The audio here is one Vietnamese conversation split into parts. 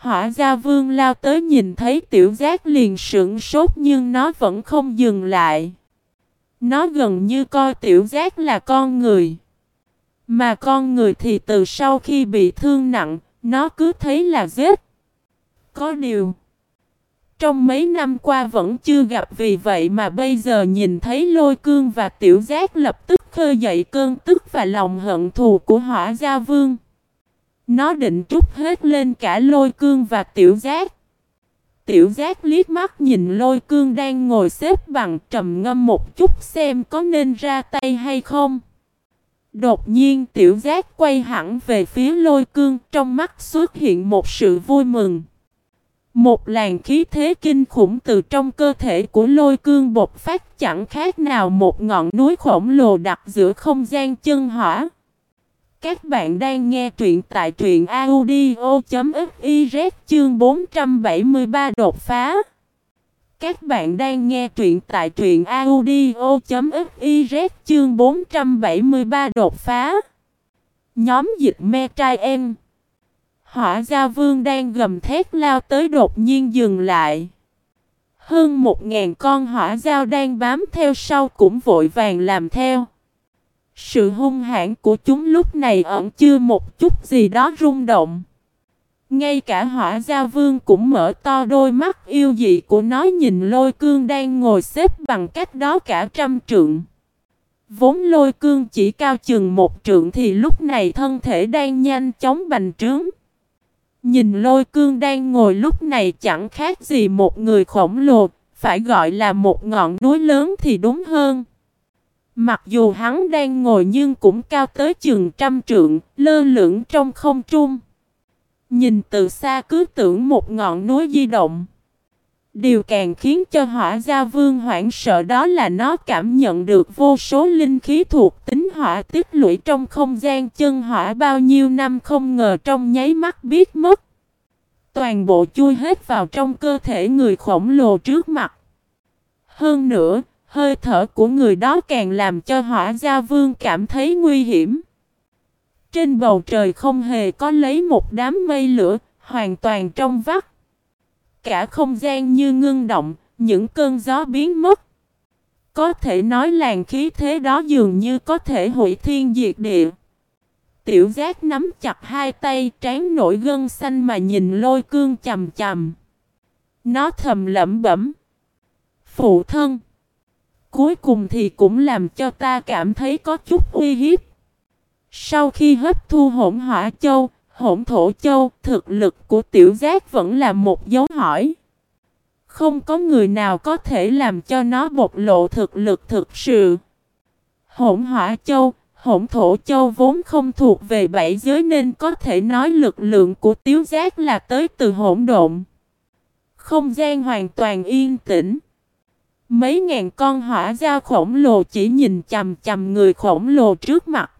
Hỏa gia vương lao tới nhìn thấy tiểu giác liền sững sốt nhưng nó vẫn không dừng lại. Nó gần như coi tiểu giác là con người. Mà con người thì từ sau khi bị thương nặng, nó cứ thấy là giết. Có điều, trong mấy năm qua vẫn chưa gặp vì vậy mà bây giờ nhìn thấy lôi cương và tiểu giác lập tức khơi dậy cơn tức và lòng hận thù của hỏa gia vương. Nó định trút hết lên cả lôi cương và tiểu giác. Tiểu giác liếc mắt nhìn lôi cương đang ngồi xếp bằng trầm ngâm một chút xem có nên ra tay hay không. Đột nhiên tiểu giác quay hẳn về phía lôi cương, trong mắt xuất hiện một sự vui mừng. Một làn khí thế kinh khủng từ trong cơ thể của lôi cương bột phát, chẳng khác nào một ngọn núi khổng lồ đặt giữa không gian chân hỏa. Các bạn đang nghe truyện tại truyện audio.fiz chương 473 đột phá. Các bạn đang nghe truyện tại truyện audio.fiz chương 473 đột phá. Nhóm dịch me trai em. Hỏa gia vương đang gầm thét lao tới đột nhiên dừng lại. Hơn một ngàn con hỏa giao đang bám theo sau cũng vội vàng làm theo. Sự hung hãn của chúng lúc này ẩn chưa một chút gì đó rung động. Ngay cả hỏa gia vương cũng mở to đôi mắt yêu dị của nó nhìn lôi cương đang ngồi xếp bằng cách đó cả trăm trượng. Vốn lôi cương chỉ cao chừng một trượng thì lúc này thân thể đang nhanh chóng bành trướng. Nhìn lôi cương đang ngồi lúc này chẳng khác gì một người khổng lồ, phải gọi là một ngọn núi lớn thì đúng hơn. Mặc dù hắn đang ngồi nhưng cũng cao tới chừng trăm trượng, lơ lửng trong không trung. Nhìn từ xa cứ tưởng một ngọn núi di động. Điều càng khiến cho hỏa gia vương hoảng sợ đó là nó cảm nhận được vô số linh khí thuộc tính hỏa tích lũy trong không gian chân hỏa bao nhiêu năm không ngờ trong nháy mắt biết mất. Toàn bộ chui hết vào trong cơ thể người khổng lồ trước mặt. Hơn nữa, hơi thở của người đó càng làm cho hỏa gia vương cảm thấy nguy hiểm. Trên bầu trời không hề có lấy một đám mây lửa, hoàn toàn trong vắt. Cả không gian như ngưng động, những cơn gió biến mất. Có thể nói làn khí thế đó dường như có thể hủy thiên diệt địa. Tiểu giác nắm chặt hai tay trán nổi gân xanh mà nhìn lôi cương chầm chầm. Nó thầm lẩm bẩm. Phụ thân. Cuối cùng thì cũng làm cho ta cảm thấy có chút uy hiếp. Sau khi hấp thu hỗn hỏa châu, hỗn thổ châu, thực lực của tiểu giác vẫn là một dấu hỏi. Không có người nào có thể làm cho nó bộc lộ thực lực thực sự. Hỗn hỏa châu, hỗn thổ châu vốn không thuộc về bảy giới nên có thể nói lực lượng của tiểu giác là tới từ hỗn độn. Không gian hoàn toàn yên tĩnh. Mấy ngàn con hỏa giao khổng lồ chỉ nhìn chầm chầm người khổng lồ trước mặt.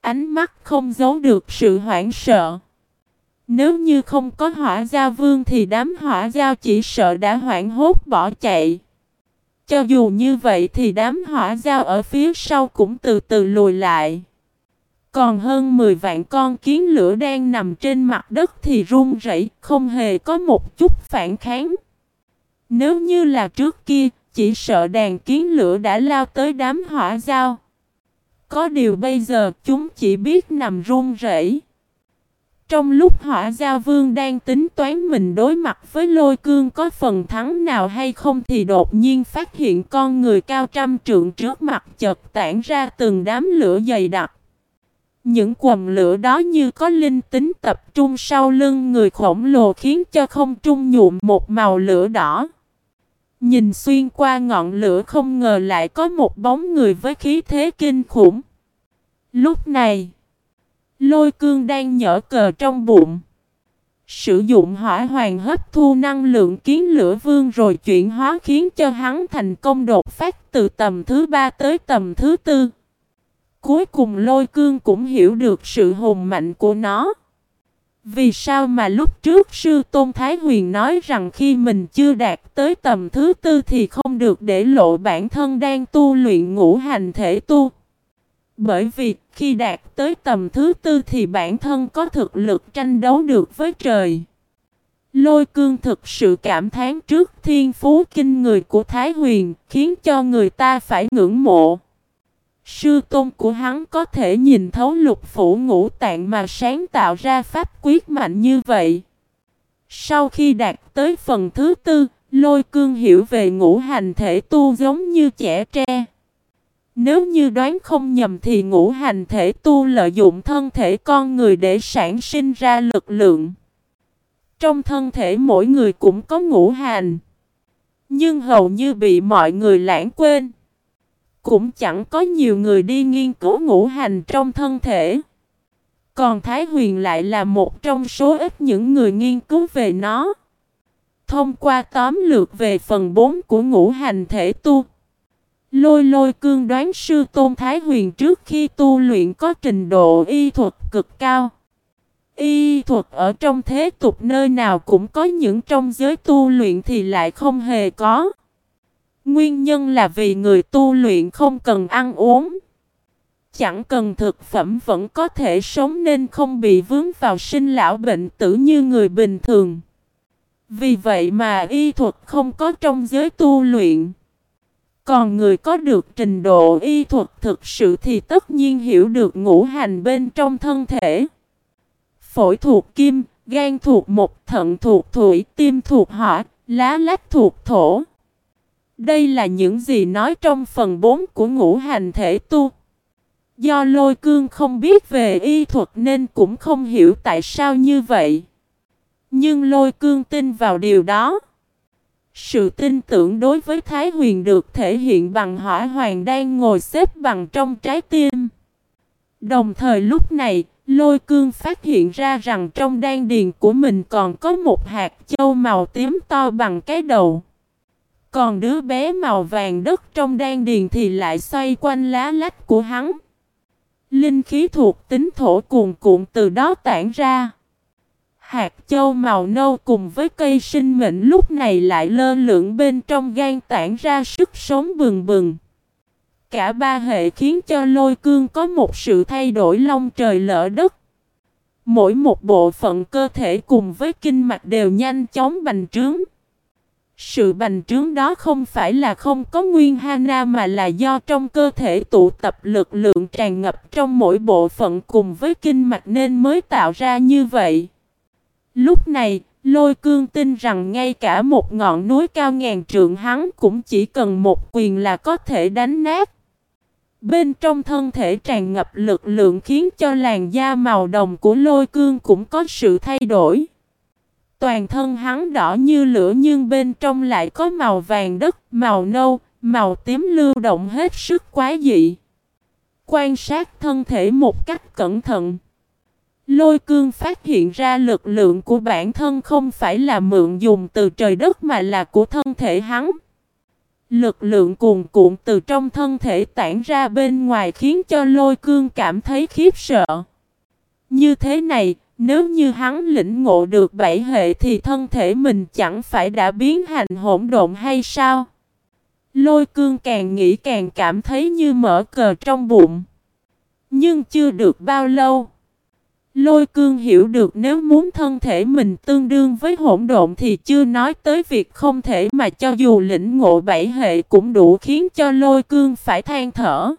Ánh mắt không giấu được sự hoảng sợ. Nếu như không có hỏa giao vương thì đám hỏa giao chỉ sợ đã hoảng hốt bỏ chạy. Cho dù như vậy thì đám hỏa giao ở phía sau cũng từ từ lùi lại. Còn hơn 10 vạn con kiến lửa đang nằm trên mặt đất thì run rẩy, không hề có một chút phản kháng. Nếu như là trước kia, chỉ sợ đàn kiến lửa đã lao tới đám hỏa giao. Có điều bây giờ chúng chỉ biết nằm run rẩy. Trong lúc hỏa giao vương đang tính toán mình đối mặt với lôi cương có phần thắng nào hay không thì đột nhiên phát hiện con người cao trăm trượng trước mặt chợt tản ra từng đám lửa dày đặc. Những quầm lửa đó như có linh tính tập trung sau lưng người khổng lồ khiến cho không trung nhuộm một màu lửa đỏ. Nhìn xuyên qua ngọn lửa không ngờ lại có một bóng người với khí thế kinh khủng. Lúc này, lôi cương đang nhở cờ trong bụng. Sử dụng hỏa hoàng hấp thu năng lượng kiến lửa vương rồi chuyển hóa khiến cho hắn thành công đột phát từ tầm thứ ba tới tầm thứ tư. Cuối cùng lôi cương cũng hiểu được sự hùng mạnh của nó. Vì sao mà lúc trước sư Tôn Thái Huyền nói rằng khi mình chưa đạt tới tầm thứ tư thì không được để lộ bản thân đang tu luyện ngũ hành thể tu. Bởi vì khi đạt tới tầm thứ tư thì bản thân có thực lực tranh đấu được với trời. Lôi cương thực sự cảm thán trước thiên phú kinh người của Thái Huyền, khiến cho người ta phải ngưỡng mộ. Sư tôn của hắn có thể nhìn thấu lục phủ ngũ tạng mà sáng tạo ra pháp quyết mạnh như vậy. Sau khi đạt tới phần thứ tư, lôi cương hiểu về ngũ hành thể tu giống như trẻ tre. Nếu như đoán không nhầm thì ngũ hành thể tu lợi dụng thân thể con người để sản sinh ra lực lượng. Trong thân thể mỗi người cũng có ngũ hành. Nhưng hầu như bị mọi người lãng quên. Cũng chẳng có nhiều người đi nghiên cứu ngũ hành trong thân thể. Còn Thái Huyền lại là một trong số ít những người nghiên cứu về nó. Thông qua tóm lược về phần 4 của ngũ hành thể tu. Lôi lôi cương đoán sư Tôn Thái Huyền trước khi tu luyện có trình độ y thuật cực cao. Y thuật ở trong thế tục nơi nào cũng có những trong giới tu luyện thì lại không hề có. Nguyên nhân là vì người tu luyện không cần ăn uống. Chẳng cần thực phẩm vẫn có thể sống nên không bị vướng vào sinh lão bệnh tử như người bình thường. Vì vậy mà y thuật không có trong giới tu luyện. Còn người có được trình độ y thuật thực sự thì tất nhiên hiểu được ngũ hành bên trong thân thể. Phổi thuộc kim, gan thuộc mộc, thận thuộc thủy, tim thuộc hỏa, lá lách thuộc thổ. Đây là những gì nói trong phần 4 của ngũ hành thể tu. Do lôi cương không biết về y thuật nên cũng không hiểu tại sao như vậy. Nhưng lôi cương tin vào điều đó. Sự tin tưởng đối với Thái Huyền được thể hiện bằng hỏa hoàng đang ngồi xếp bằng trong trái tim. Đồng thời lúc này, lôi cương phát hiện ra rằng trong đan điền của mình còn có một hạt châu màu tím to bằng cái đầu. Còn đứa bé màu vàng đất trong đan điền thì lại xoay quanh lá lách của hắn. Linh khí thuộc tính thổ cuồn cuộn từ đó tản ra. Hạt châu màu nâu cùng với cây sinh mệnh lúc này lại lơ lửng bên trong gan tản ra sức sống bừng bừng. Cả ba hệ khiến cho lôi cương có một sự thay đổi long trời lỡ đất. Mỗi một bộ phận cơ thể cùng với kinh mạch đều nhanh chóng bành trướng. Sự bành trướng đó không phải là không có nguyên hana mà là do trong cơ thể tụ tập lực lượng tràn ngập trong mỗi bộ phận cùng với kinh mạch nên mới tạo ra như vậy. Lúc này, lôi cương tin rằng ngay cả một ngọn núi cao ngàn trượng hắn cũng chỉ cần một quyền là có thể đánh nát. Bên trong thân thể tràn ngập lực lượng khiến cho làn da màu đồng của lôi cương cũng có sự thay đổi. Toàn thân hắn đỏ như lửa nhưng bên trong lại có màu vàng đất, màu nâu, màu tím lưu động hết sức quá dị. Quan sát thân thể một cách cẩn thận. Lôi cương phát hiện ra lực lượng của bản thân không phải là mượn dùng từ trời đất mà là của thân thể hắn. Lực lượng cuồn cuộn từ trong thân thể tản ra bên ngoài khiến cho lôi cương cảm thấy khiếp sợ. Như thế này, nếu như hắn lĩnh ngộ được bảy hệ thì thân thể mình chẳng phải đã biến hành hỗn độn hay sao? Lôi cương càng nghĩ càng cảm thấy như mở cờ trong bụng. Nhưng chưa được bao lâu. Lôi cương hiểu được nếu muốn thân thể mình tương đương với hỗn độn thì chưa nói tới việc không thể mà cho dù lĩnh ngộ bảy hệ cũng đủ khiến cho lôi cương phải than thở.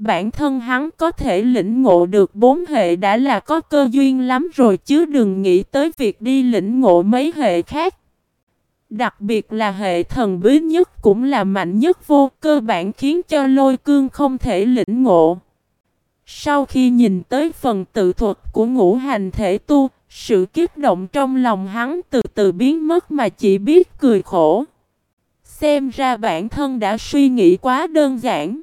Bản thân hắn có thể lĩnh ngộ được bốn hệ đã là có cơ duyên lắm rồi chứ đừng nghĩ tới việc đi lĩnh ngộ mấy hệ khác. Đặc biệt là hệ thần bí nhất cũng là mạnh nhất vô cơ bản khiến cho lôi cương không thể lĩnh ngộ. Sau khi nhìn tới phần tự thuật của ngũ hành thể tu, sự kiếp động trong lòng hắn từ từ biến mất mà chỉ biết cười khổ. Xem ra bản thân đã suy nghĩ quá đơn giản.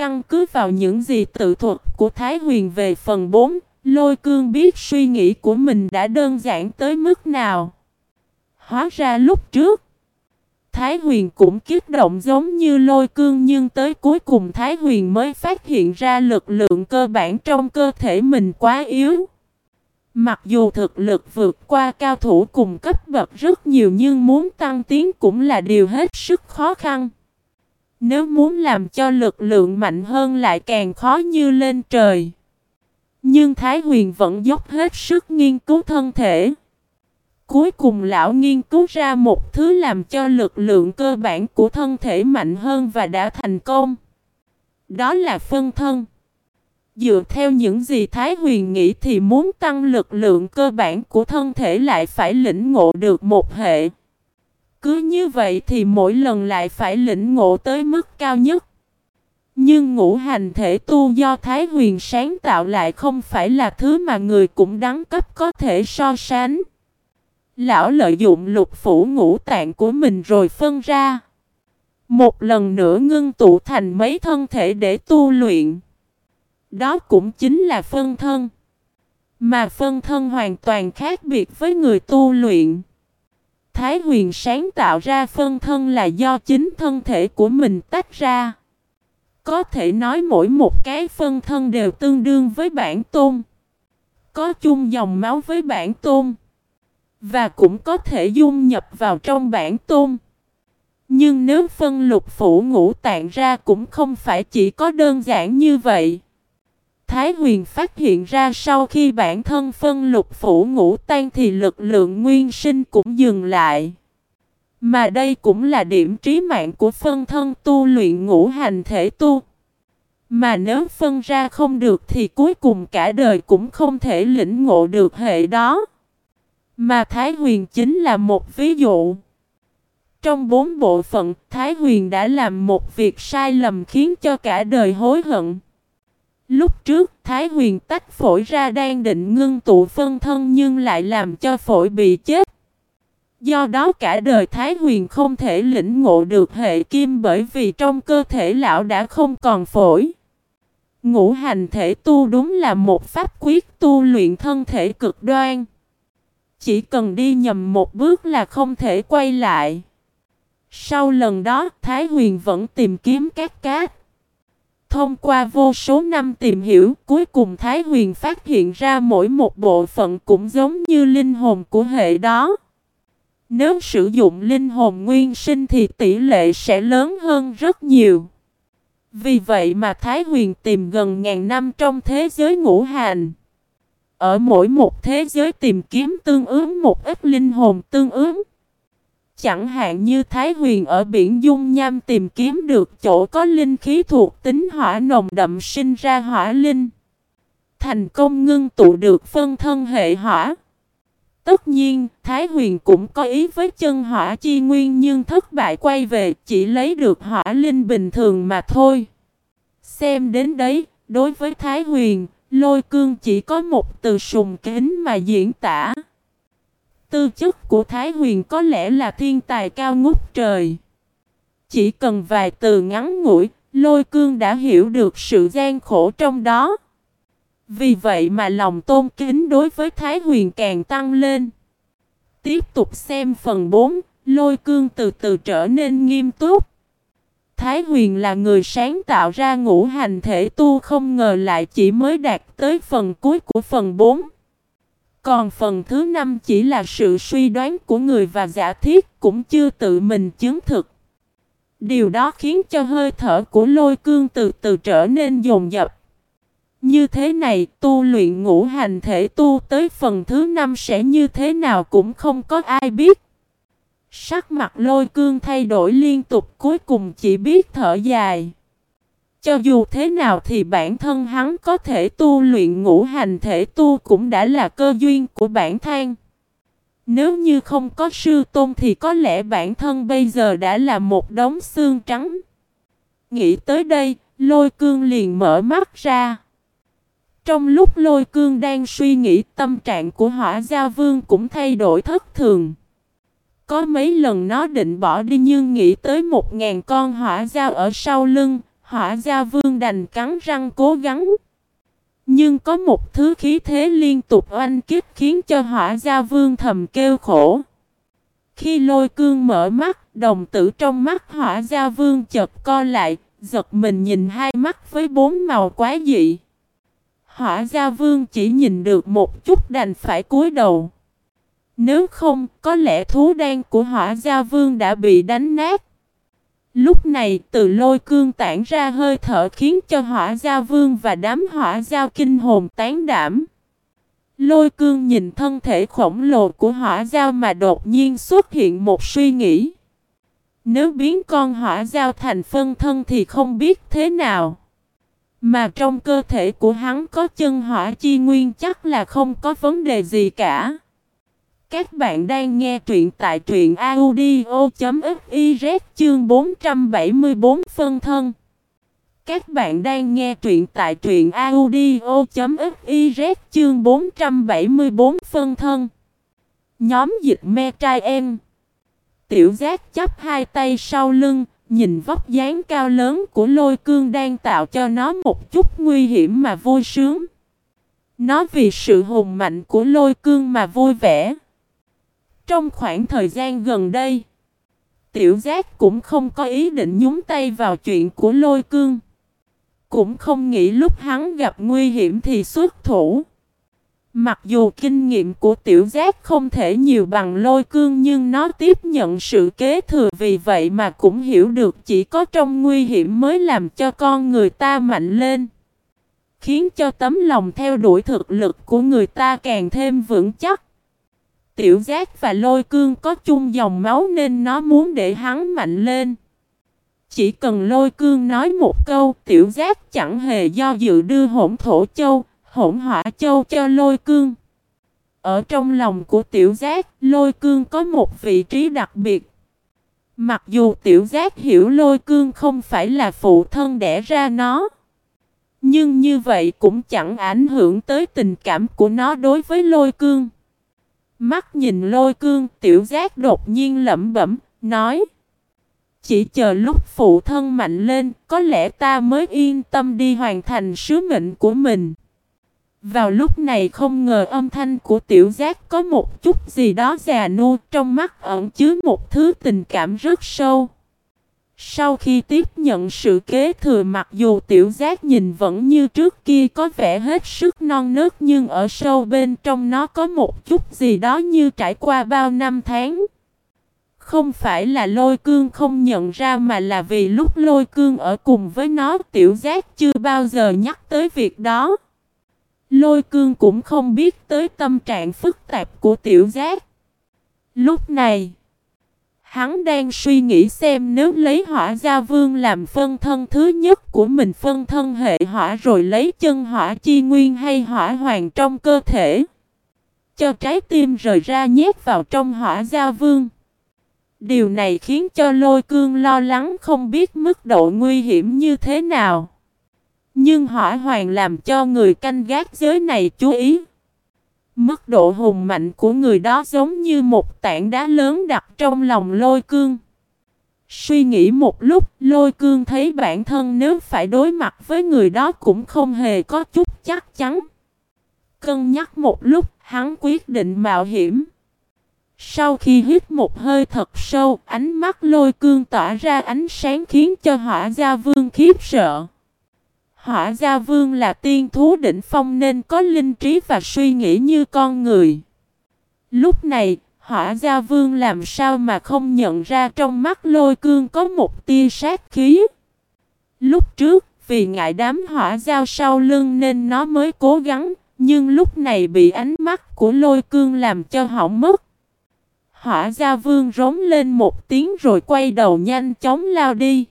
Căn cứ vào những gì tự thuật của Thái Huyền về phần 4, Lôi Cương biết suy nghĩ của mình đã đơn giản tới mức nào. Hóa ra lúc trước, Thái Huyền cũng kích động giống như lôi cương nhưng tới cuối cùng Thái Huyền mới phát hiện ra lực lượng cơ bản trong cơ thể mình quá yếu. Mặc dù thực lực vượt qua cao thủ cùng cấp bậc rất nhiều nhưng muốn tăng tiến cũng là điều hết sức khó khăn. Nếu muốn làm cho lực lượng mạnh hơn lại càng khó như lên trời. Nhưng Thái Huyền vẫn dốc hết sức nghiên cứu thân thể. Cuối cùng lão nghiên cứu ra một thứ làm cho lực lượng cơ bản của thân thể mạnh hơn và đã thành công. Đó là phân thân. Dựa theo những gì Thái Huyền nghĩ thì muốn tăng lực lượng cơ bản của thân thể lại phải lĩnh ngộ được một hệ. Cứ như vậy thì mỗi lần lại phải lĩnh ngộ tới mức cao nhất. Nhưng ngũ hành thể tu do Thái Huyền sáng tạo lại không phải là thứ mà người cũng đẳng cấp có thể so sánh. Lão lợi dụng lục phủ ngũ tạng của mình rồi phân ra. Một lần nữa ngưng tụ thành mấy thân thể để tu luyện. Đó cũng chính là phân thân. Mà phân thân hoàn toàn khác biệt với người tu luyện. Thái huyền sáng tạo ra phân thân là do chính thân thể của mình tách ra. Có thể nói mỗi một cái phân thân đều tương đương với bản tôn. Có chung dòng máu với bản tôn. Và cũng có thể dung nhập vào trong bản tôn. Nhưng nếu phân lục phủ ngũ tạng ra cũng không phải chỉ có đơn giản như vậy. Thái huyền phát hiện ra sau khi bản thân phân lục phủ ngũ tan thì lực lượng nguyên sinh cũng dừng lại. Mà đây cũng là điểm trí mạng của phân thân tu luyện ngũ hành thể tu. Mà nếu phân ra không được thì cuối cùng cả đời cũng không thể lĩnh ngộ được hệ đó. Mà Thái Huyền chính là một ví dụ. Trong bốn bộ phận, Thái Huyền đã làm một việc sai lầm khiến cho cả đời hối hận. Lúc trước, Thái Huyền tách phổi ra đang định ngưng tụ phân thân nhưng lại làm cho phổi bị chết. Do đó cả đời Thái Huyền không thể lĩnh ngộ được hệ kim bởi vì trong cơ thể lão đã không còn phổi. Ngũ hành thể tu đúng là một pháp quyết tu luyện thân thể cực đoan. Chỉ cần đi nhầm một bước là không thể quay lại. Sau lần đó, Thái Huyền vẫn tìm kiếm các cát. Thông qua vô số năm tìm hiểu, cuối cùng Thái Huyền phát hiện ra mỗi một bộ phận cũng giống như linh hồn của hệ đó. Nếu sử dụng linh hồn nguyên sinh thì tỷ lệ sẽ lớn hơn rất nhiều. Vì vậy mà Thái Huyền tìm gần ngàn năm trong thế giới ngũ hành. Ở mỗi một thế giới tìm kiếm tương ứng một ít linh hồn tương ứng. Chẳng hạn như Thái Huyền ở biển Dung Nham tìm kiếm được chỗ có linh khí thuộc tính hỏa nồng đậm sinh ra hỏa linh. Thành công ngưng tụ được phân thân hệ hỏa. Tất nhiên, Thái Huyền cũng có ý với chân hỏa chi nguyên nhưng thất bại quay về chỉ lấy được hỏa linh bình thường mà thôi. Xem đến đấy, đối với Thái Huyền, lôi cương chỉ có một từ sùng kính mà diễn tả. Tư chất của Thái Huyền có lẽ là thiên tài cao ngút trời. Chỉ cần vài từ ngắn ngủi, lôi cương đã hiểu được sự gian khổ trong đó. Vì vậy mà lòng tôn kính đối với Thái Huyền càng tăng lên. Tiếp tục xem phần 4, lôi cương từ từ trở nên nghiêm túc. Thái Huyền là người sáng tạo ra ngũ hành thể tu không ngờ lại chỉ mới đạt tới phần cuối của phần 4. Còn phần thứ năm chỉ là sự suy đoán của người và giả thiết cũng chưa tự mình chứng thực. Điều đó khiến cho hơi thở của lôi cương từ từ trở nên dồn dập. Như thế này, tu luyện ngũ hành thể tu tới phần thứ năm sẽ như thế nào cũng không có ai biết. Sắc mặt lôi cương thay đổi liên tục cuối cùng chỉ biết thở dài. Cho dù thế nào thì bản thân hắn có thể tu luyện ngũ hành thể tu cũng đã là cơ duyên của bản thân. Nếu như không có sư tôn thì có lẽ bản thân bây giờ đã là một đống xương trắng. Nghĩ tới đây, lôi cương liền mở mắt ra. Trong lúc lôi cương đang suy nghĩ tâm trạng của hỏa gia vương cũng thay đổi thất thường. Có mấy lần nó định bỏ đi nhưng nghĩ tới một ngàn con hỏa giao ở sau lưng, hỏa gia vương đành cắn răng cố gắng. Nhưng có một thứ khí thế liên tục oanh kích khiến cho hỏa gia vương thầm kêu khổ. Khi lôi cương mở mắt, đồng tử trong mắt hỏa gia vương chợt co lại, giật mình nhìn hai mắt với bốn màu quá dị. Hỏa gia vương chỉ nhìn được một chút đành phải cúi đầu. Nếu không, có lẽ thú đen của hỏa gia vương đã bị đánh nát. Lúc này, từ lôi cương tản ra hơi thở khiến cho hỏa giao vương và đám hỏa giao kinh hồn tán đảm. Lôi cương nhìn thân thể khổng lồ của hỏa giao mà đột nhiên xuất hiện một suy nghĩ. Nếu biến con hỏa giao thành phân thân thì không biết thế nào. Mà trong cơ thể của hắn có chân hỏa chi nguyên chắc là không có vấn đề gì cả. Các bạn đang nghe truyện tại truyện audio.fiz chương 474 phân thân. Các bạn đang nghe truyện tại truyện audio.fiz chương 474 phân thân. Nhóm dịch me trai em. Tiểu giác chấp hai tay sau lưng, nhìn vóc dáng cao lớn của lôi cương đang tạo cho nó một chút nguy hiểm mà vui sướng. Nó vì sự hùng mạnh của lôi cương mà vui vẻ. Trong khoảng thời gian gần đây, tiểu giác cũng không có ý định nhúng tay vào chuyện của lôi cương. Cũng không nghĩ lúc hắn gặp nguy hiểm thì xuất thủ. Mặc dù kinh nghiệm của tiểu giác không thể nhiều bằng lôi cương nhưng nó tiếp nhận sự kế thừa vì vậy mà cũng hiểu được chỉ có trong nguy hiểm mới làm cho con người ta mạnh lên. Khiến cho tấm lòng theo đuổi thực lực của người ta càng thêm vững chắc. Tiểu giác và lôi cương có chung dòng máu nên nó muốn để hắn mạnh lên. Chỉ cần lôi cương nói một câu tiểu giác chẳng hề do dự đưa hỗn thổ châu, hỗn hỏa châu cho lôi cương. Ở trong lòng của tiểu giác, lôi cương có một vị trí đặc biệt. Mặc dù tiểu giác hiểu lôi cương không phải là phụ thân đẻ ra nó. Nhưng như vậy cũng chẳng ảnh hưởng tới tình cảm của nó đối với lôi cương. Mắt nhìn lôi cương, tiểu giác đột nhiên lẩm bẩm, nói. Chỉ chờ lúc phụ thân mạnh lên, có lẽ ta mới yên tâm đi hoàn thành sứ mệnh của mình. Vào lúc này không ngờ âm thanh của tiểu giác có một chút gì đó già nua trong mắt ẩn chứa một thứ tình cảm rất sâu. Sau khi tiếp nhận sự kế thừa mặc dù tiểu giác nhìn vẫn như trước kia có vẻ hết sức non nớt nhưng ở sâu bên trong nó có một chút gì đó như trải qua bao năm tháng. Không phải là lôi cương không nhận ra mà là vì lúc lôi cương ở cùng với nó tiểu giác chưa bao giờ nhắc tới việc đó. Lôi cương cũng không biết tới tâm trạng phức tạp của tiểu giác. Lúc này, hắn đang suy nghĩ xem nếu lấy hỏa gia vương làm phân thân thứ nhất của mình, phân thân hệ hỏa rồi lấy chân hỏa chi nguyên hay hỏa hoàng trong cơ thể. Cho trái tim rời ra nhét vào trong hỏa gia vương. Điều này khiến cho lôi cương lo lắng không biết mức độ nguy hiểm như thế nào. Nhưng hỏa hoàng làm cho người canh gác giới này chú ý. Mức độ hùng mạnh của người đó giống như một tảng đá lớn đặt trong lòng lôi cương. Suy nghĩ một lúc, lôi cương thấy bản thân nếu phải đối mặt với người đó cũng không hề có chút chắc chắn. Cân nhắc một lúc, hắn quyết định mạo hiểm. Sau khi hít một hơi thật sâu, ánh mắt lôi cương tỏa ra ánh sáng khiến cho hỏa gia vương khiếp sợ. Hỏa Gia Vương là tiên thú đỉnh phong nên có linh trí và suy nghĩ như con người. Lúc này, Hỏa Gia Vương làm sao mà không nhận ra trong mắt lôi cương có một tia sát khí. Lúc trước, vì ngại đám hỏa giao sau lưng nên nó mới cố gắng, nhưng lúc này bị ánh mắt của lôi cương làm cho hỏng mất. Hỏa Gia Vương rống lên một tiếng rồi quay đầu nhanh chóng lao đi.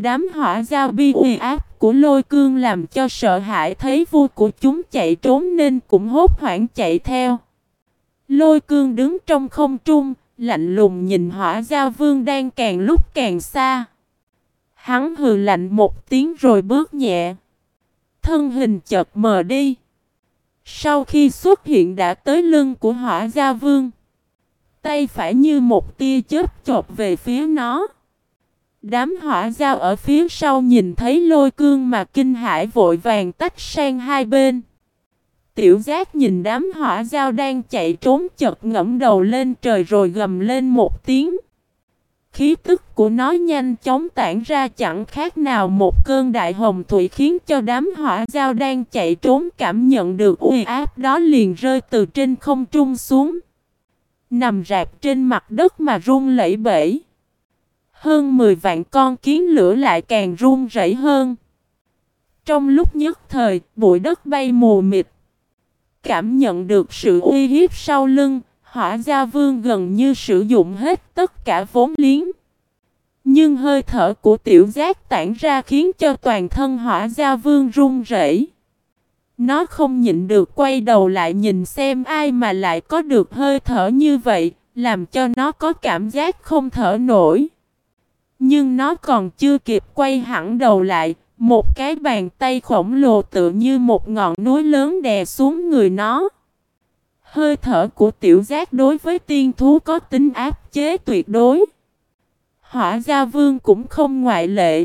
Đám hỏa giao bi uy áp của lôi cương làm cho sợ hãi thấy vua của chúng chạy trốn nên cũng hốt hoảng chạy theo. Lôi cương đứng trong không trung, lạnh lùng nhìn hỏa giao vương đang càng lúc càng xa. Hắn hừ lạnh một tiếng rồi bước nhẹ. Thân hình chợt mờ đi. Sau khi xuất hiện đã tới lưng của hỏa giao vương. Tay phải như một tia chớp chộp về phía nó. Đám hỏa giao ở phía sau nhìn thấy lôi cương mà kinh hãi vội vàng tách sang hai bên. Tiểu giác nhìn đám hỏa giao đang chạy trốn chật ngẫm đầu lên trời rồi gầm lên một tiếng. Khí tức của nó nhanh chóng tản ra chẳng khác nào một cơn đại hồng thủy khiến cho đám hỏa giao đang chạy trốn cảm nhận được uy áp đó liền rơi từ trên không trung xuống. Nằm rạp trên mặt đất mà run lẩy bẩy. Hơn 10 vạn con kiến lửa lại càng run rẩy hơn. Trong lúc nhất thời, bụi đất bay mù mịt. cảm nhận được sự uy hiếp sau lưng, hỏa gia vương gần như sử dụng hết tất cả vốn liếng. Nhưng hơi thở của tiểu giác tản ra khiến cho toàn thân hỏa gia vương run rẩy. Nó không nhịn được quay đầu lại nhìn xem ai mà lại có được hơi thở như vậy, làm cho nó có cảm giác không thở nổi. Nhưng nó còn chưa kịp quay hẳn đầu lại, một cái bàn tay khổng lồ tự như một ngọn núi lớn đè xuống người nó. Hơi thở của tiểu giác đối với tiên thú có tính áp chế tuyệt đối. Hỏa gia vương cũng không ngoại lệ.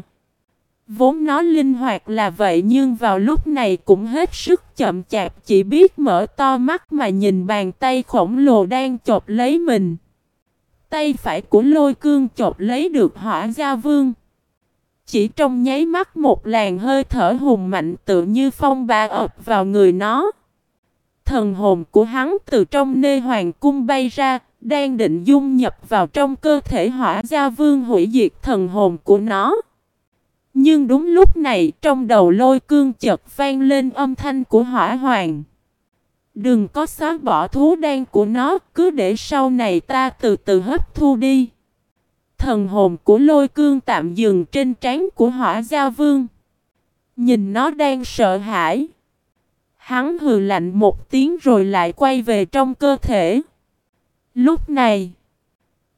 Vốn nó linh hoạt là vậy nhưng vào lúc này cũng hết sức chậm chạp chỉ biết mở to mắt mà nhìn bàn tay khổng lồ đang chộp lấy mình. Tay phải của lôi cương chộp lấy được hỏa gia vương. Chỉ trong nháy mắt một làn hơi thở hùng mạnh tự như phong ba ập vào người nó. Thần hồn của hắn từ trong nê hoàng cung bay ra, đang định dung nhập vào trong cơ thể hỏa gia vương hủy diệt thần hồn của nó. Nhưng đúng lúc này trong đầu lôi cương chợt vang lên âm thanh của hỏa hoàng. Đừng có xóa bỏ thú đen của nó, cứ để sau này ta từ từ hấp thu đi. Thần hồn của lôi cương tạm dừng trên trán của hỏa gia vương. Nhìn nó đang sợ hãi. Hắn hừ lạnh một tiếng rồi lại quay về trong cơ thể. Lúc này,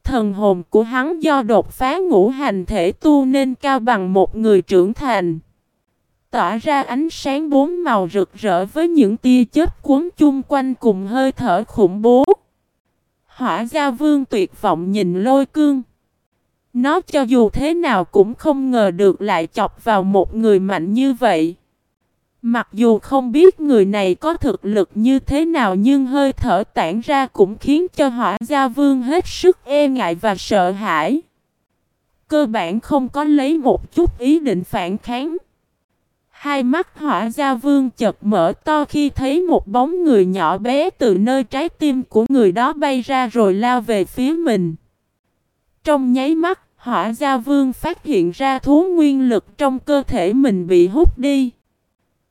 thần hồn của hắn do đột phá ngũ hành thể tu nên cao bằng một người trưởng thành. Tỏa ra ánh sáng bốn màu rực rỡ với những tia chớp cuốn chung quanh cùng hơi thở khủng bố. Hỏa gia vương tuyệt vọng nhìn lôi cương. Nó cho dù thế nào cũng không ngờ được lại chọc vào một người mạnh như vậy. Mặc dù không biết người này có thực lực như thế nào nhưng hơi thở tản ra cũng khiến cho hỏa gia vương hết sức e ngại và sợ hãi. Cơ bản không có lấy một chút ý định phản kháng. Hai mắt hỏa gia vương chợt mở to khi thấy một bóng người nhỏ bé từ nơi trái tim của người đó bay ra rồi lao về phía mình. Trong nháy mắt, hỏa gia vương phát hiện ra thú nguyên lực trong cơ thể mình bị hút đi.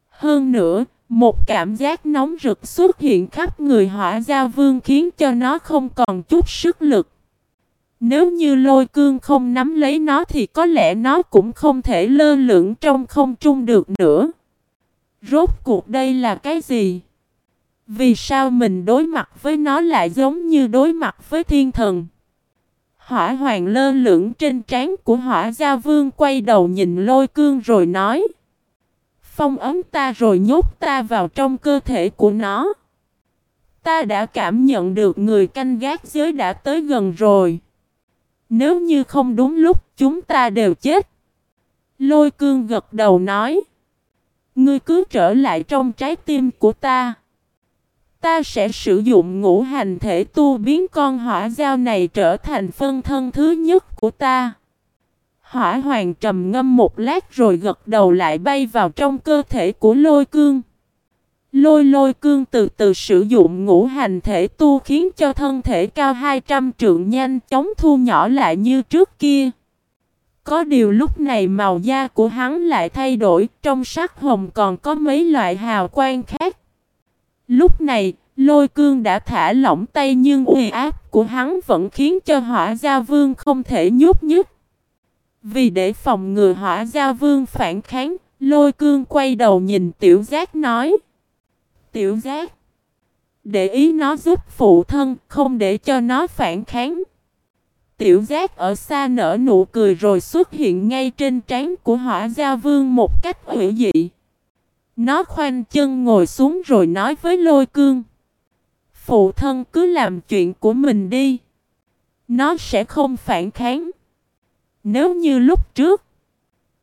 Hơn nữa, một cảm giác nóng rực xuất hiện khắp người hỏa gia vương khiến cho nó không còn chút sức lực. Nếu như lôi cương không nắm lấy nó thì có lẽ nó cũng không thể lơ lửng trong không trung được nữa. Rốt cuộc đây là cái gì? Vì sao mình đối mặt với nó lại giống như đối mặt với thiên thần? Hỏa hoàng lơ lửng trên trán của hỏa gia vương quay đầu nhìn lôi cương rồi nói. Phong ấm ta rồi nhốt ta vào trong cơ thể của nó. Ta đã cảm nhận được người canh gác giới đã tới gần rồi. Nếu như không đúng lúc, chúng ta đều chết. Lôi cương gật đầu nói. Ngươi cứ trở lại trong trái tim của ta. Ta sẽ sử dụng ngũ hành thể tu biến con hỏa giao này trở thành phân thân thứ nhất của ta. Hỏa hoàng trầm ngâm một lát rồi gật đầu lại bay vào trong cơ thể của lôi cương. Lôi lôi cương từ từ sử dụng ngũ hành thể tu khiến cho thân thể cao 200 trượng nhanh chóng thu nhỏ lại như trước kia. Có điều lúc này màu da của hắn lại thay đổi, trong sắc hồng còn có mấy loại hào quang khác. Lúc này, lôi cương đã thả lỏng tay nhưng uy áp của hắn vẫn khiến cho hỏa gia vương không thể nhúc nhích. Vì để phòng ngừa hỏa gia vương phản kháng, lôi cương quay đầu nhìn tiểu giác nói. Tiểu giác, để ý nó giúp phụ thân, không để cho nó phản kháng. Tiểu giác ở xa nở nụ cười rồi xuất hiện ngay trên trán của hỏa gia vương một cách hữu dị. Nó khoanh chân ngồi xuống rồi nói với lôi cương. Phụ thân cứ làm chuyện của mình đi. Nó sẽ không phản kháng. Nếu như lúc trước,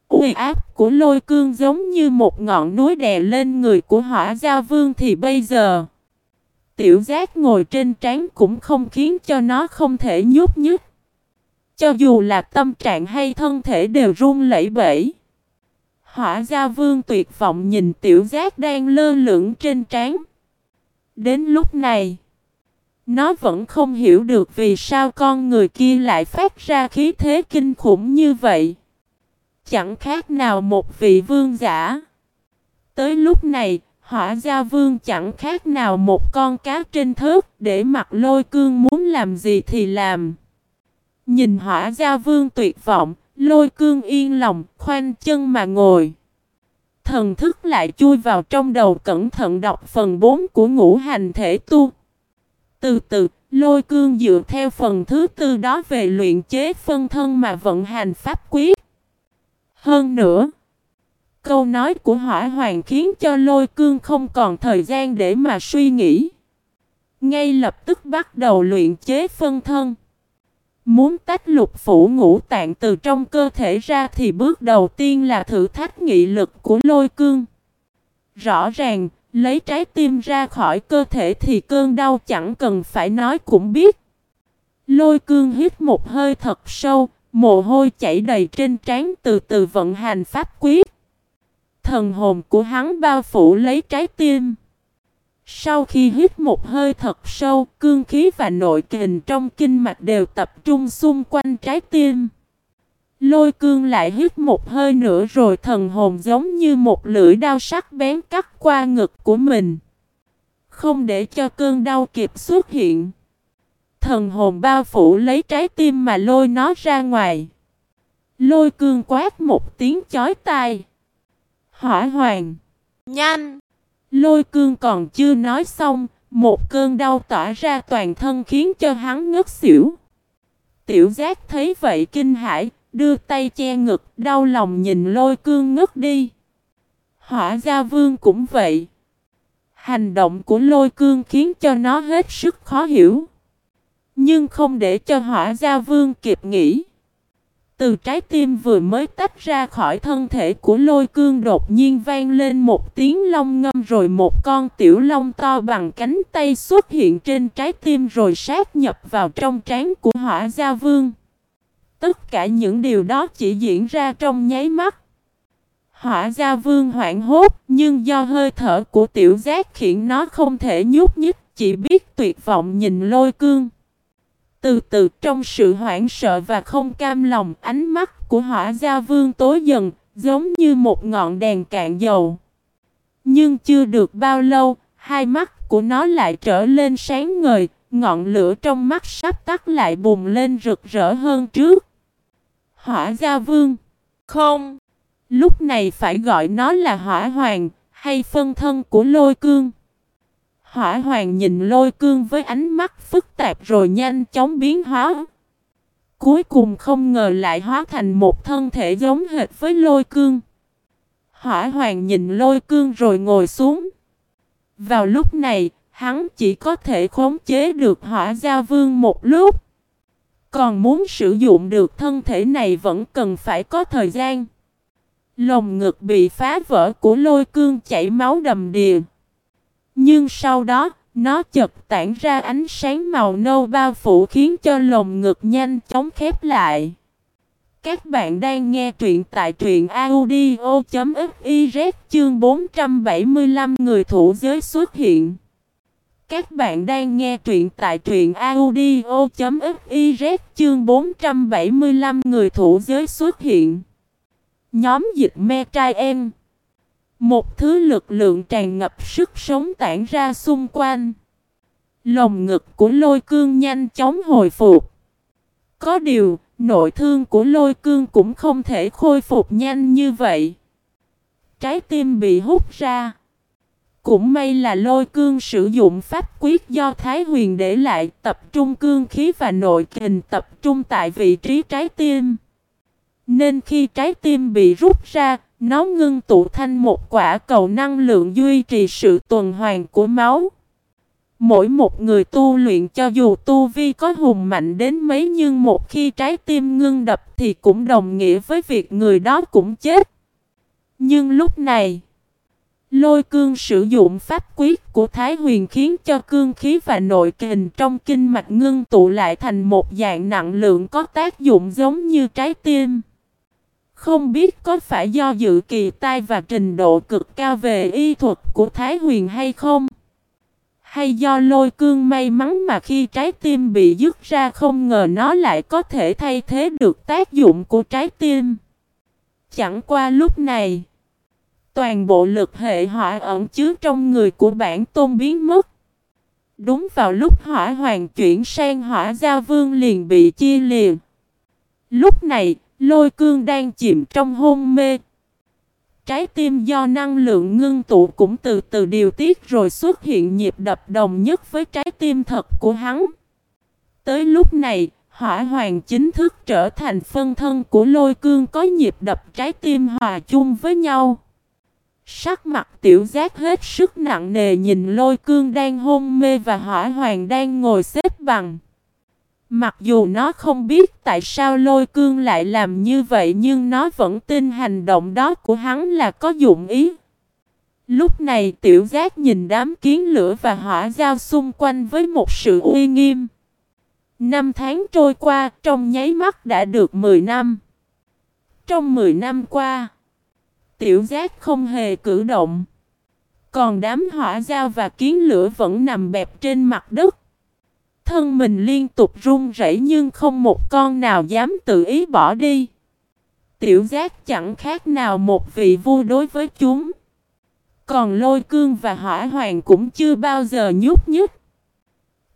uy áp của lôi cương giống như một ngọn núi đè lên người của hỏa gia vương thì bây giờ, tiểu giác ngồi trên trán cũng không khiến cho nó không thể nhúc nhích. Cho dù là tâm trạng hay thân thể đều run lẩy bẩy. Hỏa gia vương tuyệt vọng nhìn tiểu giác đang lơ lửng trên trán. Đến lúc này, nó vẫn không hiểu được vì sao con người kia lại phát ra khí thế kinh khủng như vậy. Chẳng khác nào một vị vương giả. Tới lúc này, Hỏa gia vương chẳng khác nào một con cá trên thớt để mặc lôi cương muốn làm gì thì làm. Nhìn hỏa gia vương tuyệt vọng, lôi cương yên lòng, khoanh chân mà ngồi. Thần thức lại chui vào trong đầu cẩn thận đọc phần 4 của ngũ hành thể tu. Từ từ, lôi cương dựa theo phần thứ tư đó về luyện chế phân thân mà vận hành pháp quyết. Hơn nữa, câu nói của hỏa hoàng khiến cho lôi cương không còn thời gian để mà suy nghĩ. Ngay lập tức bắt đầu luyện chế phân thân. Muốn tách lục phủ ngũ tạng từ trong cơ thể ra thì bước đầu tiên là thử thách nghị lực của lôi cương. Rõ ràng, lấy trái tim ra khỏi cơ thể thì cơn đau chẳng cần phải nói cũng biết. Lôi cương hít một hơi thật sâu, mồ hôi chảy đầy trên trán từ từ vận hành pháp quyết. Thần hồn của hắn bao phủ lấy trái tim. Sau khi hít một hơi thật sâu, cương khí và nội kình trong kinh mạch đều tập trung xung quanh trái tim. Lôi cương lại hít một hơi nữa rồi thần hồn giống như một lưỡi đao sắc bén cắt qua ngực của mình. Không để cho cơn đau kịp xuất hiện. Thần hồn bao phủ lấy trái tim mà lôi nó ra ngoài. Lôi cương quát một tiếng chói tai. Hỏa hoàng. Nhanh. Lôi cương còn chưa nói xong, một cơn đau tỏa ra toàn thân khiến cho hắn ngất xỉu. Tiểu giác thấy vậy kinh hãi, đưa tay che ngực, đau lòng nhìn lôi cương ngất đi. Hỏa gia vương cũng vậy. Hành động của lôi cương khiến cho nó hết sức khó hiểu. Nhưng không để cho hỏa gia vương kịp nghĩ. Từ trái tim vừa mới tách ra khỏi thân thể của lôi cương đột nhiên vang lên một tiếng long ngâm rồi một con tiểu long to bằng cánh tay xuất hiện trên trái tim rồi sát nhập vào trong trán của hỏa gia vương. Tất cả những điều đó chỉ diễn ra trong nháy mắt. Hỏa gia vương hoảng hốt, nhưng do hơi thở của tiểu giác khiến nó không thể nhúc nhích, chỉ biết tuyệt vọng nhìn lôi cương. Từ từ trong sự hoảng sợ và không cam lòng ánh mắt của hỏa gia vương tối dần giống như một ngọn đèn cạn dầu. Nhưng chưa được bao lâu, hai mắt của nó lại trở lên sáng ngời, ngọn lửa trong mắt sắp tắt lại bùng lên rực rỡ hơn trước. Hỏa gia vương Không Lúc này phải gọi nó là hỏa hoàng Hay phân thân của lôi cương Hỏa hoàng nhìn lôi cương với ánh mắt phức tạp rồi nhanh chóng biến hóa. Cuối cùng không ngờ lại hóa thành một thân thể giống hệt với lôi cương. Hỏa hoàng nhìn lôi cương rồi ngồi xuống. Vào lúc này, hắn chỉ có thể khống chế được hỏa gia vương một lúc. Còn muốn sử dụng được thân thể này vẫn cần phải có thời gian. Lồng ngực bị phá vỡ của lôi cương chảy máu đầm đìa. Nhưng sau đó, nó chật tản ra ánh sáng màu nâu bao phủ khiến cho lồng ngực nhanh chóng khép lại. Các bạn đang nghe truyện tại truyện audio.fiz chương 475 người thủ giới xuất hiện. Các bạn đang nghe truyện tại truyện audio.fiz chương 475 người thủ giới xuất hiện. Nhóm dịch me trai em. Một thứ lực lượng tràn ngập sức sống tản ra xung quanh. Lồng ngực của lôi cương nhanh chóng hồi phục. Có điều, nội thương của lôi cương cũng không thể khôi phục nhanh như vậy. Trái tim bị hút ra. Cũng may là lôi cương sử dụng pháp quyết do Thái Huyền để lại tập trung cương khí và nội kình tập trung tại vị trí trái tim. Nên khi trái tim bị rút ra, nó ngưng tụ thành một quả cầu năng lượng duy trì sự tuần hoàn của máu. Mỗi một người tu luyện cho dù tu vi có hùng mạnh đến mấy nhưng một khi trái tim ngưng đập thì cũng đồng nghĩa với việc người đó cũng chết. Nhưng lúc này, lôi cương sử dụng pháp quyết của Thái Huyền khiến cho cương khí và nội kình trong kinh mạch ngưng tụ lại thành một dạng nặng lượng có tác dụng giống như trái tim. Không biết có phải do dự kỳ tai và trình độ cực cao về y thuật của Thái Huyền hay không? Hay do lôi cương may mắn mà khi trái tim bị dứt ra không ngờ nó lại có thể thay thế được tác dụng của trái tim? Chẳng qua lúc này, Toàn bộ lực hệ hỏa ẩn chứa trong người của bản tôn biến mất. Đúng vào lúc hỏa hoàng chuyển sang hỏa gia vương liền bị chia liền. Lúc này, lôi cương đang chìm trong hôn mê. Trái tim do năng lượng ngưng tụ cũng từ từ điều tiết rồi xuất hiện nhịp đập đồng nhất với trái tim thật của hắn. Tới lúc này, hỏa hoàng chính thức trở thành phân thân của lôi cương có nhịp đập trái tim hòa chung với nhau. Sắc mặt tiểu giác hết sức nặng nề nhìn lôi cương đang hôn mê và hỏa hoàng đang ngồi xếp bằng. Mặc dù nó không biết tại sao lôi cương lại làm như vậy nhưng nó vẫn tin hành động đó của hắn là có dụng ý. Lúc này tiểu giác nhìn đám kiến lửa và hỏa giao xung quanh với một sự uy nghiêm. Năm tháng trôi qua trong nháy mắt đã được 10 năm. Trong 10 năm qua, tiểu giác không hề cử động. Còn đám hỏa giao và kiến lửa vẫn nằm bẹp trên mặt đất. Thân mình liên tục run rẩy nhưng không một con nào dám tự ý bỏ đi. Tiểu giác chẳng khác nào một vị vua đối với chúng. Còn lôi cương và hỏa hoàng cũng chưa bao giờ nhúc nhích.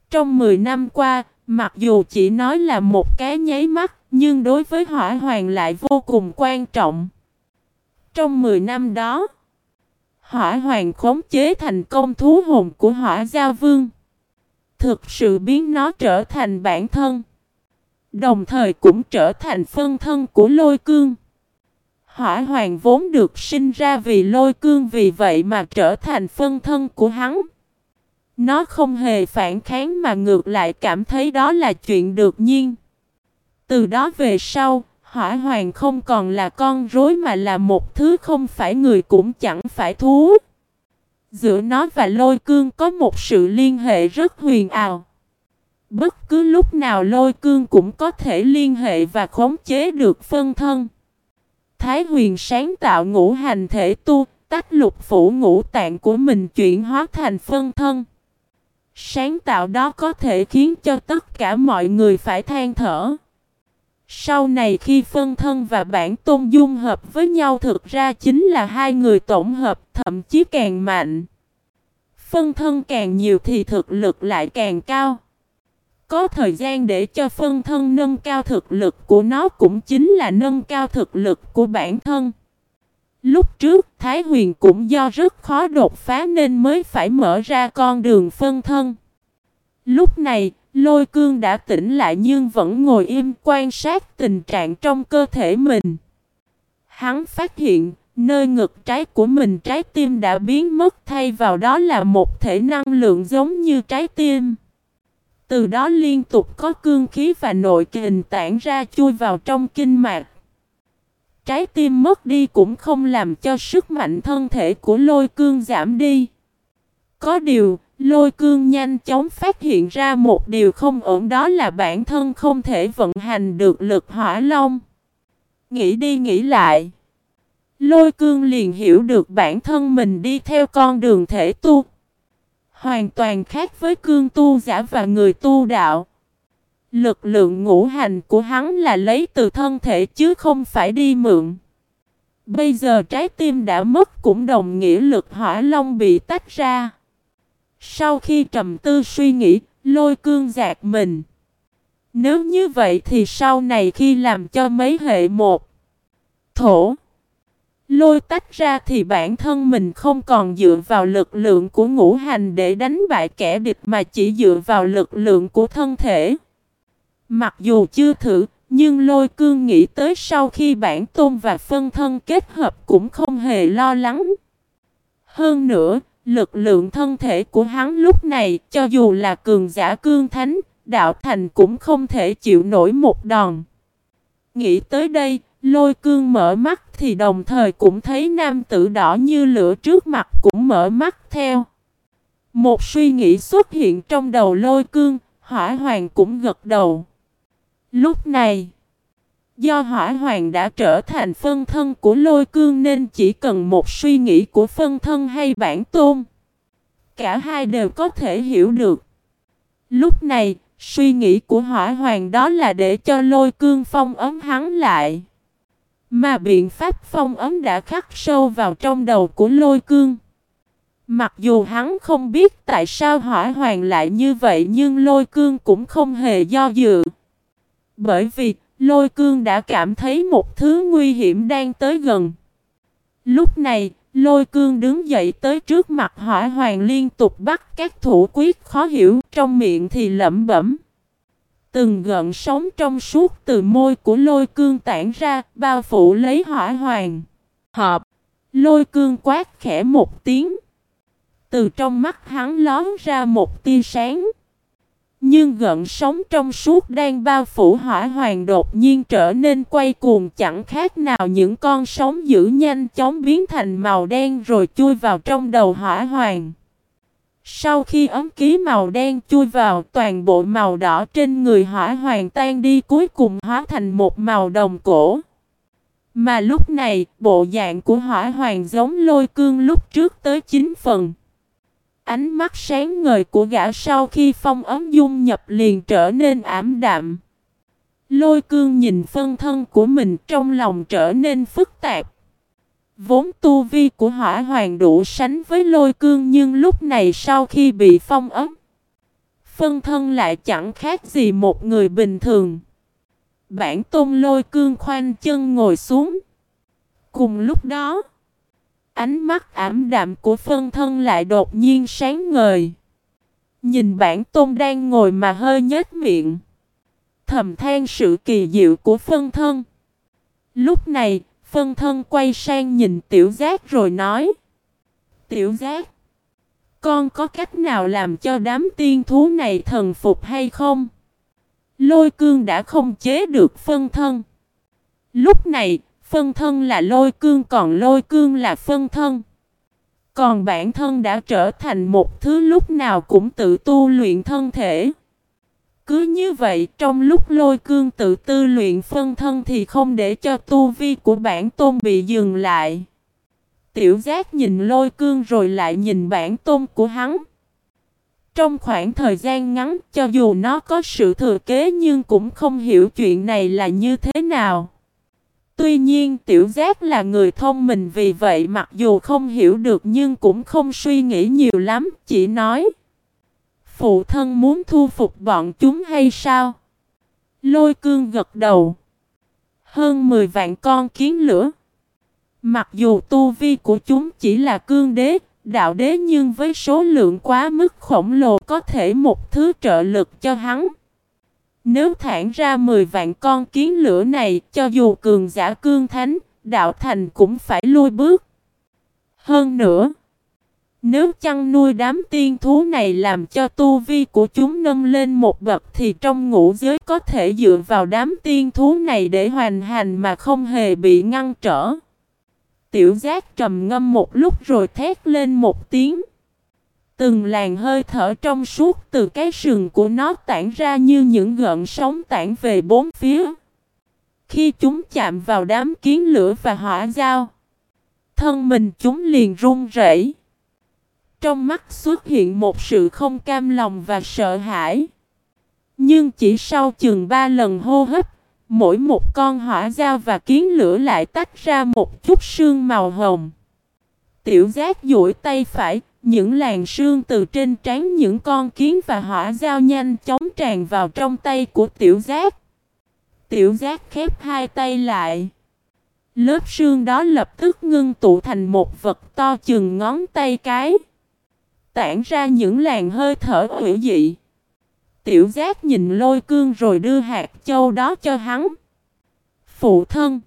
Trong 10 năm qua, mặc dù chỉ nói là một cái nháy mắt, nhưng đối với hỏa hoàng lại vô cùng quan trọng. Trong 10 năm đó, hỏa hoàng khống chế thành công thú hồn của hỏa gia vương thực sự biến nó trở thành bản thân. Đồng thời cũng trở thành phân thân của lôi cương. Hỏa hoàng vốn được sinh ra vì lôi cương vì vậy mà trở thành phân thân của hắn. Nó không hề phản kháng mà ngược lại cảm thấy đó là chuyện được nhiên. Từ đó về sau, hỏa hoàng không còn là con rối mà là một thứ không phải người cũng chẳng phải thú. Giữa nó và lôi cương có một sự liên hệ rất huyền ảo. Bất cứ lúc nào lôi cương cũng có thể liên hệ và khống chế được phân thân. Thái huyền sáng tạo ngũ hành thể tu, tách lục phủ ngũ tạng của mình chuyển hóa thành phân thân. Sáng tạo đó có thể khiến cho tất cả mọi người phải than thở. Sau này khi phân thân và bản tôn dung hợp với nhau thực ra chính là hai người tổng hợp thậm chí càng mạnh. Phân thân càng nhiều thì thực lực lại càng cao. Có thời gian để cho phân thân nâng cao thực lực của nó cũng chính là nâng cao thực lực của bản thân. Lúc trước Thái Huyền cũng do rất khó đột phá nên mới phải mở ra con đường phân thân. Lúc này, lôi cương đã tỉnh lại nhưng vẫn ngồi im quan sát tình trạng trong cơ thể mình. Hắn phát hiện, nơi ngực trái của mình trái tim đã biến mất thay vào đó là một thể năng lượng giống như trái tim. Từ đó liên tục có cương khí và nội kình tản ra chui vào trong kinh mạch. Trái tim mất đi cũng không làm cho sức mạnh thân thể của lôi cương giảm đi. Có điều, lôi cương nhanh chóng phát hiện ra một điều không ổn, đó là bản thân không thể vận hành được lực hỏa long. Nghĩ đi nghĩ lại. Lôi cương liền hiểu được bản thân mình đi theo con đường thể tu. Hoàn toàn khác với cương tu giả và người tu đạo. Lực lượng ngũ hành của hắn là lấy từ thân thể chứ không phải đi mượn. Bây giờ trái tim đã mất, cũng đồng nghĩa lực hỏa long bị tách ra. Sau khi trầm tư suy nghĩ, lôi cương giạc mình. Nếu như vậy thì sau này khi làm cho mấy hệ một thổ Lôi tách ra thì bản thân mình không còn dựa vào lực lượng của ngũ hành để đánh bại kẻ địch mà chỉ dựa vào lực lượng của thân thể. Mặc dù chưa thử, nhưng lôi cương nghĩ tới sau khi bản tôn và phân thân kết hợp cũng không hề lo lắng. Hơn nữa, lực lượng thân thể của hắn lúc này cho dù là cường giả cương thánh, đạo thành cũng không thể chịu nổi một đòn. Nghĩ tới đây, Lôi cương mở mắt thì đồng thời cũng thấy nam tử đỏ như lửa trước mặt cũng mở mắt theo. Một suy nghĩ xuất hiện trong đầu lôi cương, hỏa hoàng cũng gật đầu. Lúc này, do hỏa hoàng đã trở thành phân thân của lôi cương nên chỉ cần một suy nghĩ của phân thân hay bản tôn. Cả hai đều có thể hiểu được. Lúc này, suy nghĩ của hỏa hoàng đó là để cho lôi cương phong ấm hắn lại. Mà biện pháp phong ấm đã khắc sâu vào trong đầu của lôi cương. Mặc dù hắn không biết tại sao hỏa hoàng lại như vậy nhưng lôi cương cũng không hề do dự. Bởi vì lôi cương đã cảm thấy một thứ nguy hiểm đang tới gần. Lúc này, lôi cương đứng dậy tới trước mặt hỏa hoàng liên tục bắt các thủ quyết khó hiểu trong miệng thì lẩm bẩm. Từng gợn sóng trong suốt từ môi của lôi cương tản ra, bao phủ lấy hỏa hoàng. Hợp! Lôi cương quát khẽ một tiếng. Từ trong mắt hắn lón ra một tia sáng. Nhưng gợn sóng trong suốt đang bao phủ hỏa hoàng đột nhiên trở nên quay cuồng, chẳng khác nào những con sóng dữ nhanh chóng biến thành màu đen rồi chui vào trong đầu hỏa hoàng. Sau khi ấm ký màu đen chui vào, toàn bộ màu đỏ trên người hỏa hoàng tan đi, cuối cùng hóa thành một màu đồng cổ. Mà lúc này, bộ dạng của hỏa hoàng giống lôi cương lúc trước tới 9 phần. Ánh mắt sáng ngời của gã sau khi phong ấm dung nhập liền trở nên ảm đạm. Lôi cương nhìn phân thân của mình trong lòng trở nên phức tạp. Vốn tu vi của hỏa hoàng đủ sánh với lôi cương nhưng lúc này sau khi bị phong ấm. Phân thân lại chẳng khác gì một người bình thường. Bản tôn lôi cương khoanh chân ngồi xuống. Cùng lúc đó. Ánh mắt ảm đạm của phân thân lại đột nhiên sáng ngời. Nhìn bản tôn đang ngồi mà hơi nhếch miệng. Thầm than sự kỳ diệu của phân thân. Lúc này, phân thân quay sang nhìn tiểu giác rồi nói. Tiểu giác, con có cách nào làm cho đám tiên thú này thần phục hay không? Lôi cương đã không chế được phân thân. Lúc này, Phân thân là lôi cương, còn lôi cương là phân thân. Còn bản thân đã trở thành một thứ lúc nào cũng tự tu luyện thân thể. Cứ như vậy, trong lúc lôi cương tự tư luyện phân thân thì không để cho tu vi của bản tôn bị dừng lại. Tiểu giác nhìn lôi cương rồi lại nhìn bản tôn của hắn. Trong khoảng thời gian ngắn, cho dù nó có sự thừa kế nhưng cũng không hiểu chuyện này là như thế nào. Tuy nhiên tiểu giác là người thông minh vì vậy mặc dù không hiểu được nhưng cũng không suy nghĩ nhiều lắm, chỉ nói Phụ thân muốn thu phục bọn chúng hay sao? Lôi cương gật đầu Hơn 10 vạn con kiến lửa Mặc dù tu vi của chúng chỉ là cương đế, đạo đế nhưng với số lượng quá mức khổng lồ có thể một thứ trợ lực cho hắn nếu thản ra 10 vạn con kiến lửa này, cho dù cường giả cương thánh, đạo thành cũng phải lui bước. Hơn nữa, nếu chăn nuôi đám tiên thú này làm cho tu vi của chúng nâng lên một bậc thì trong ngũ giới có thể dựa vào đám tiên thú này để hoàn hành mà không hề bị ngăn trở. Tiểu giác trầm ngâm một lúc rồi thét lên một tiếng. Từng làn hơi thở trong suốt từ cái sừng của nó tản ra như những gợn sóng tản về bốn phía. Khi chúng chạm vào đám kiến lửa và hỏa dao, thân mình chúng liền run rẩy. Trong mắt xuất hiện một sự không cam lòng và sợ hãi. Nhưng chỉ sau chừng ba lần hô hấp, mỗi một con hỏa dao và kiến lửa lại tách ra một chút sương màu hồng. Tiểu giác duỗi tay phải, những làn sương từ trên trán những con kiến và hỏa dao nhanh chóng tràn vào trong tay của tiểu giác. Tiểu giác khép hai tay lại. Lớp sương đó lập tức ngưng tụ thành một vật to chừng ngón tay cái. Tản ra những làn hơi thở hủy dị. Tiểu giác nhìn lôi cương rồi đưa hạt châu đó cho hắn. Phụ thân.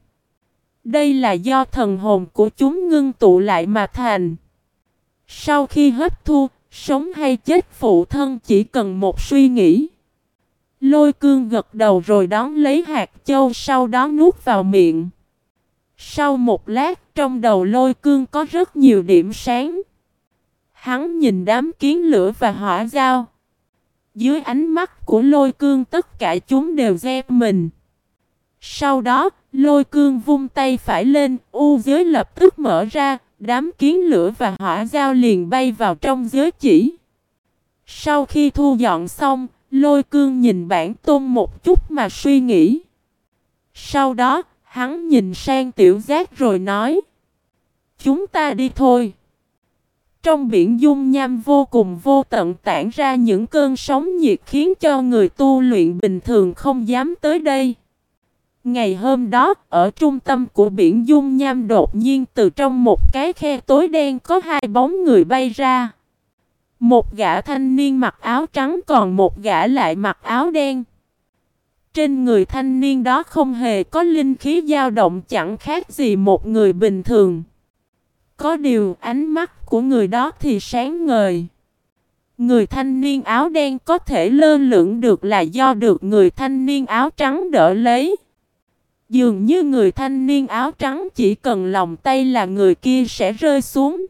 Đây là do thần hồn của chúng ngưng tụ lại mà thành. Sau khi hấp thu, sống hay chết phụ thân chỉ cần một suy nghĩ. Lôi cương gật đầu rồi đón lấy hạt châu sau đó nuốt vào miệng. Sau một lát trong đầu lôi cương có rất nhiều điểm sáng. Hắn nhìn đám kiến lửa và hỏa dao. Dưới ánh mắt của lôi cương tất cả chúng đều dép mình. Sau đó, lôi cương vung tay phải lên, u giới lập tức mở ra, Đám kiến lửa và hỏa dao liền bay vào trong giới chỉ. Sau khi thu dọn xong, lôi cương nhìn bản tôn một chút mà suy nghĩ. Sau đó, Hắn nhìn sang tiểu giác rồi nói. Chúng ta đi thôi. Trong biển dung nham vô cùng vô tận tản ra những cơn sóng nhiệt khiến cho người tu luyện bình thường không dám tới đây. Ngày hôm đó, ở trung tâm của biển dung nham đột nhiên từ trong một cái khe tối đen có hai bóng người bay ra. Một gã thanh niên mặc áo trắng còn một gã lại mặc áo đen. Trên người thanh niên đó không hề có linh khí dao động chẳng khác gì một người bình thường. Có điều ánh mắt của người đó thì sáng ngời. Người thanh niên áo đen có thể lơ lửng được là do được người thanh niên áo trắng đỡ lấy. Dường như người thanh niên áo trắng chỉ cần lòng tay là người kia sẽ rơi xuống.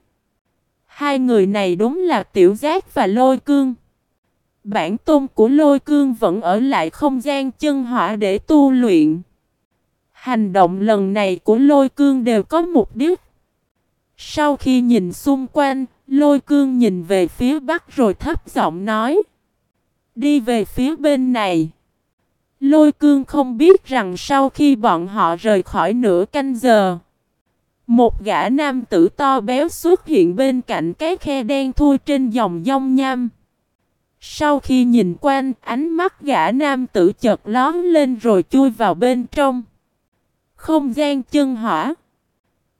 Hai người này đúng là tiểu giác và lôi cương. Bản tôn của lôi cương vẫn ở lại không gian chân hỏa để tu luyện. Hành động lần này của lôi cương đều có mục đích. Sau khi nhìn xung quanh, lôi cương nhìn về phía bắc rồi thấp giọng nói. Đi về phía bên này. Lôi cương không biết rằng sau khi bọn họ rời khỏi nửa canh giờ. Một gã nam tử to béo xuất hiện bên cạnh cái khe đen thui trên dòng dông nham. Sau khi nhìn quanh, ánh mắt gã nam tử chợt lón lên rồi chui vào bên trong. Không gian chân hỏa.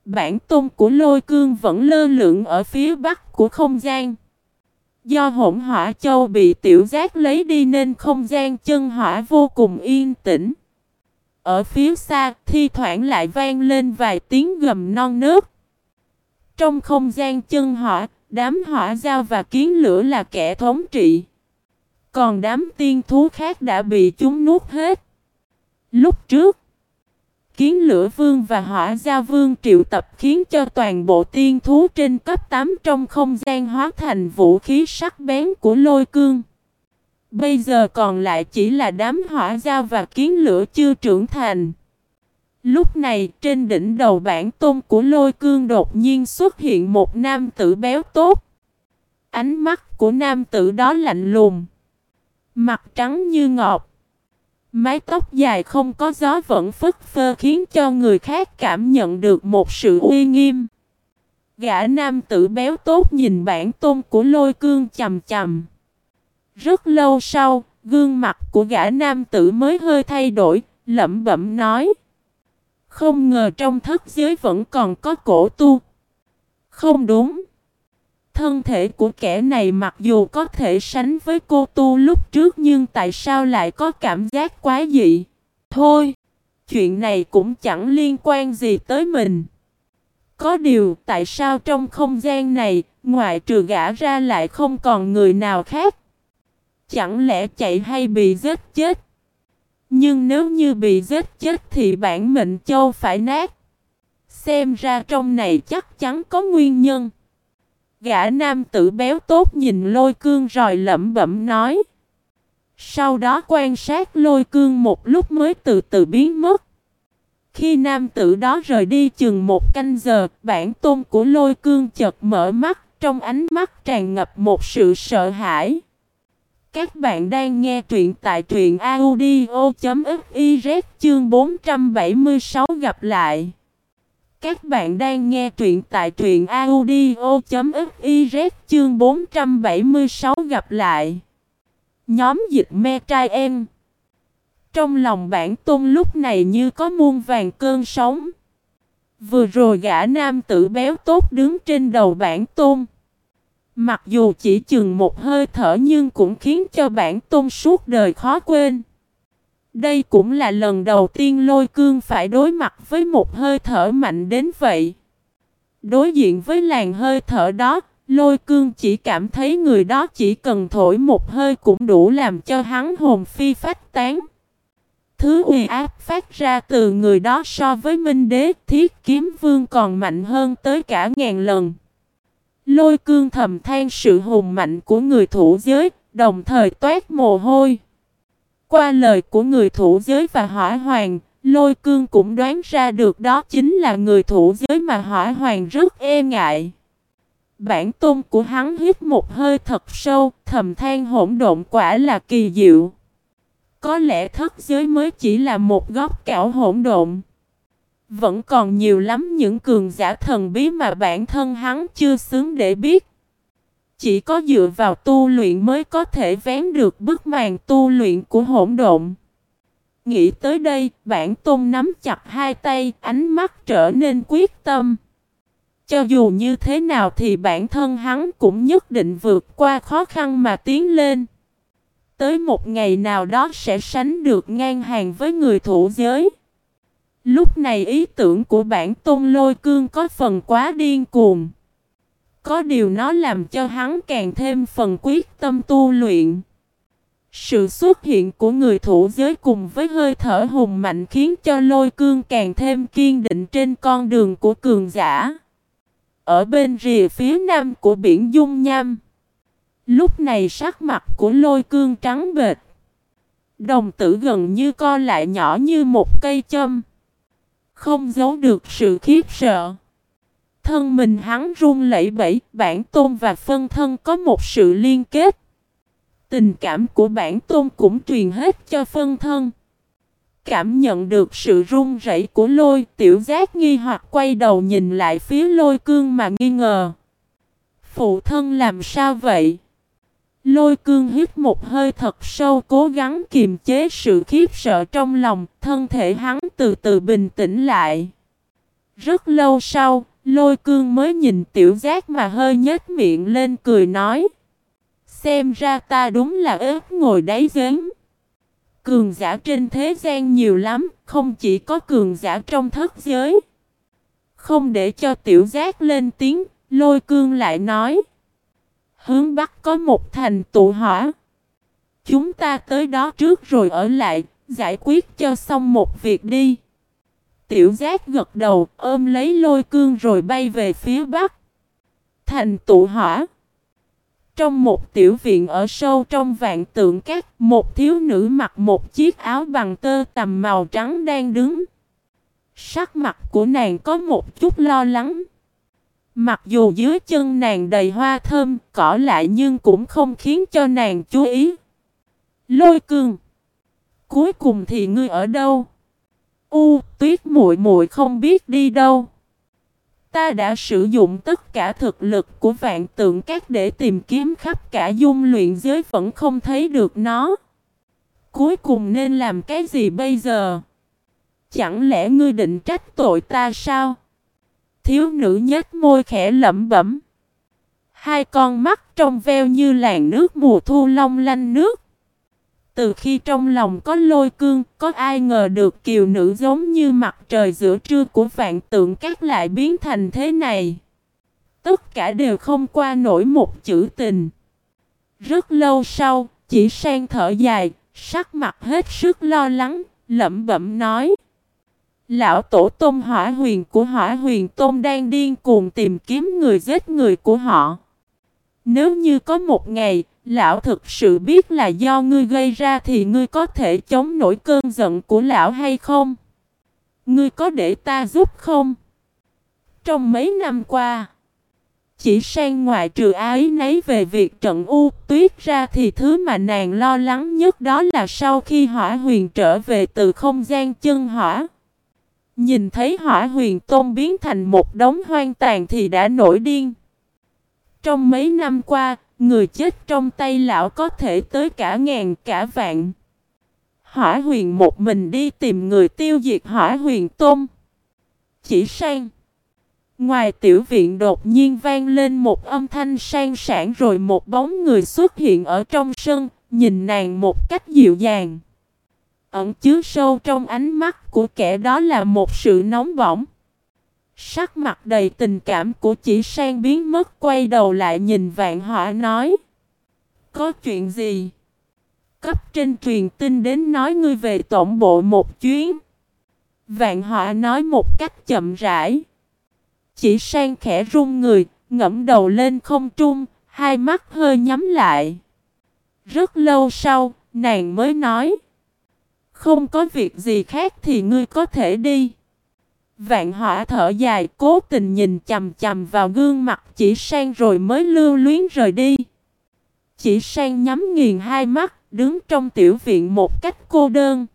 Bản tôn của lôi cương vẫn lơ lửng ở phía bắc của không gian. Do hỗn hỏa châu bị tiểu giác lấy đi nên không gian chân hỏa vô cùng yên tĩnh. Ở phía xa, thi thoảng lại vang lên vài tiếng gầm non nước. Trong không gian chân hỏa, đám hỏa giao và kiến lửa là kẻ thống trị. Còn đám tiên thú khác đã bị chúng nuốt hết. Lúc trước, kiến lửa vương và hỏa giao vương triệu tập khiến cho toàn bộ tiên thú trên cấp 8 trong không gian hóa thành vũ khí sắc bén của lôi cương. Bây giờ còn lại chỉ là đám hỏa giao và kiến lửa chưa trưởng thành. Lúc này, trên đỉnh đầu bản tôn của lôi cương đột nhiên xuất hiện một nam tử béo tốt. Ánh mắt của nam tử đó lạnh lùng. Mặt trắng như ngọc. Mái tóc dài không có gió vẫn phất phơ khiến cho người khác cảm nhận được một sự uy nghiêm. Gã nam tử béo tốt nhìn bản tôn của lôi cương chầm chầm. Rất lâu sau, gương mặt của gã nam tử mới hơi thay đổi, lẩm bẩm nói. Không ngờ trong thất giới vẫn còn có cổ tu. Không đúng. Thân thể của kẻ này mặc dù có thể sánh với cô tu lúc trước nhưng tại sao lại có cảm giác quá dị? Thôi, chuyện này cũng chẳng liên quan gì tới mình. Có điều tại sao trong không gian này, ngoại trừ gã ra lại không còn người nào khác? Chẳng lẽ chạy hay bị giết chết? Nhưng nếu như bị giết chết thì bản mệnh châu phải nát. Xem ra trong này chắc chắn có nguyên nhân. Gã nam tử béo tốt nhìn lôi cương rồi lẩm bẩm nói. Sau đó quan sát lôi cương một lúc mới từ từ biến mất. Khi nam tử đó rời đi chừng một canh giờ, bản tôn của lôi cương chợt mở mắt, trong ánh mắt tràn ngập một sự sợ hãi. Các bạn đang nghe truyện tại truyện audio.fiz chương 476 gặp lại. Các bạn đang nghe truyện tại truyện audio.fiz chương 476 gặp lại. Nhóm dịch me trai em. Trong lòng bản tôn lúc này như có muôn vàng cơn sóng. Vừa rồi gã nam tử béo tốt đứng trên đầu bản tôn. Mặc dù chỉ chừng một hơi thở nhưng cũng khiến cho bản tôn suốt đời khó quên. Đây cũng là lần đầu tiên lôi cương phải đối mặt với một hơi thở mạnh đến vậy. Đối diện với làn hơi thở đó, lôi cương chỉ cảm thấy người đó chỉ cần thổi một hơi cũng đủ làm cho hắn hồn phi phách tán. Thứ uy áp phát ra từ người đó so với minh đế thiết kiếm vương còn mạnh hơn tới cả ngàn lần. Lôi cương thầm than sự hùng mạnh của người thủ giới, đồng thời toát mồ hôi. Qua lời của người thủ giới và hỏa hoàng, lôi cương cũng đoán ra được đó chính là người thủ giới mà hỏa hoàng rất e ngại. Bản tôn của hắn hít một hơi thật sâu, thầm than hỗn độn quả là kỳ diệu. Có lẽ thất giới mới chỉ là một góc cảo hỗn độn. Vẫn còn nhiều lắm những cường giả thần bí mà bản thân hắn chưa xứng để biết. Chỉ có dựa vào tu luyện mới có thể vén được bức màn tu luyện của hỗn độn. Nghĩ tới đây, bản tôn nắm chặt hai tay, ánh mắt trở nên quyết tâm. Cho dù như thế nào thì bản thân hắn cũng nhất định vượt qua khó khăn mà tiến lên. Tới một ngày nào đó sẽ sánh được ngang hàng với người thủ giới. Lúc này ý tưởng của bản tôn lôi cương có phần quá điên cuồng. Có điều nó làm cho hắn càng thêm phần quyết tâm tu luyện. Sự xuất hiện của người thủ giới cùng với hơi thở hùng mạnh khiến cho lôi cương càng thêm kiên định trên con đường của cường giả. Ở bên rìa phía nam của biển Dung Nham. Lúc này sắc mặt của lôi cương trắng bệt. Đồng tử gần như co lại nhỏ như một cây châm. Không giấu được sự khiếp sợ. Thân mình hắn run lẩy bẩy, bản tôn và phân thân có một sự liên kết. Tình cảm của bản tôn cũng truyền hết cho phân thân. Cảm nhận được sự run rẩy của lôi tiểu giác nghi hoặc quay đầu nhìn lại phía lôi cương mà nghi ngờ. Phụ thân làm sao vậy? Lôi cương hít một hơi thật sâu cố gắng kiềm chế sự khiếp sợ trong lòng, thân thể hắn từ từ bình tĩnh lại. Rất lâu sau, lôi cương mới nhìn tiểu giác mà hơi nhếch miệng lên cười nói. Xem ra ta đúng là ớt ngồi đáy giếng. Cường giả trên thế gian nhiều lắm, không chỉ có cường giả trong thất giới. Không để cho tiểu giác lên tiếng, lôi cương lại nói. Hướng Bắc có một thành tụ hỏa. Chúng ta tới đó trước rồi ở lại, giải quyết cho xong một việc đi. Tiểu giác gật đầu, ôm lấy lôi cương rồi bay về phía Bắc. Thành tụ hỏa. Trong một tiểu viện ở sâu trong vạn tượng các, một thiếu nữ mặc một chiếc áo bằng tơ tầm màu trắng đang đứng. Sắc mặt của nàng có một chút lo lắng. Mặc dù dưới chân nàng đầy hoa thơm, cỏ lại nhưng cũng không khiến cho nàng chú ý. Lôi cương. Cuối cùng thì ngươi ở đâu? U, tuyết muội muội không biết đi đâu. Ta đã sử dụng tất cả thực lực của vạn tượng các để tìm kiếm khắp cả dung luyện giới vẫn không thấy được nó. Cuối cùng nên làm cái gì bây giờ? Chẳng lẽ ngươi định trách tội ta sao? Thiếu nữ nhếch môi khẽ lẩm bẩm. Hai con mắt trong veo như làn nước mùa thu long lanh nước. Từ khi trong lòng có lôi cương, có ai ngờ được kiều nữ giống như mặt trời giữa trưa của vạn tượng các lại biến thành thế này. Tất cả đều không qua nổi một chữ tình. Rất lâu sau, chỉ sang thở dài, sắc mặt hết sức lo lắng, lẩm bẩm nói. Lão tổ tôn hỏa huyền của hỏa huyền tôn đang điên cuồng tìm kiếm người giết người của họ. Nếu như có một ngày, lão thực sự biết là do ngươi gây ra thì ngươi có thể chống nổi cơn giận của lão hay không? Ngươi có để ta giúp không? Trong mấy năm qua, chỉ sang ngoại trừ ái nấy về việc trận u tuyết ra thì thứ mà nàng lo lắng nhất đó là sau khi hỏa huyền trở về từ không gian chân hỏa. Nhìn thấy hỏa huyền tôn biến thành một đống hoang tàn thì đã nổi điên. Trong mấy năm qua, người chết trong tay lão có thể tới cả ngàn cả vạn. Hỏa huyền một mình đi tìm người tiêu diệt hỏa huyền Tôm. Chỉ sang. Ngoài tiểu viện đột nhiên vang lên một âm thanh sang sản rồi một bóng người xuất hiện ở trong sân, nhìn nàng một cách dịu dàng. Ẩn chứa sâu trong ánh mắt của kẻ đó là một sự nóng bỏng. Sắc mặt đầy tình cảm của chỉ sang biến mất quay đầu lại nhìn vạn họa nói. Có chuyện gì? Cấp trên truyền tin đến nói ngươi về tổng bộ một chuyến. Vạn họa nói một cách chậm rãi. Chỉ sang khẽ run người, ngẫm đầu lên không trung, hai mắt hơi nhắm lại. Rất lâu sau, nàng mới nói. Không có việc gì khác thì ngươi có thể đi. Vạn hỏa thở dài cố tình nhìn chầm chầm vào gương mặt chỉ sang rồi mới lưu luyến rời đi. Chỉ sang nhắm nghiền hai mắt, đứng trong tiểu viện một cách cô đơn.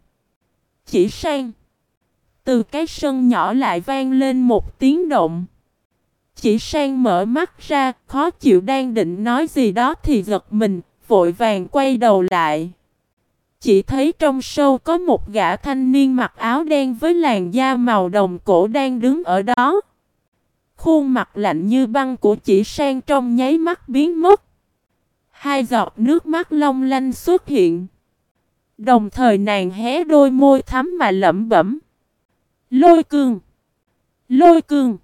Chỉ sang. Từ cái sân nhỏ lại vang lên một tiếng động. Chỉ sang mở mắt ra, khó chịu đang định nói gì đó thì giật mình, vội vàng quay đầu lại. Chỉ thấy trong sâu có một gã thanh niên mặc áo đen với làn da màu đồng cổ đang đứng ở đó. Khuôn mặt lạnh như băng của chỉ sang trong nháy mắt biến mất. Hai giọt nước mắt long lanh xuất hiện. Đồng thời nàng hé đôi môi thắm mà lẩm bẩm. Lôi cương! Lôi cương!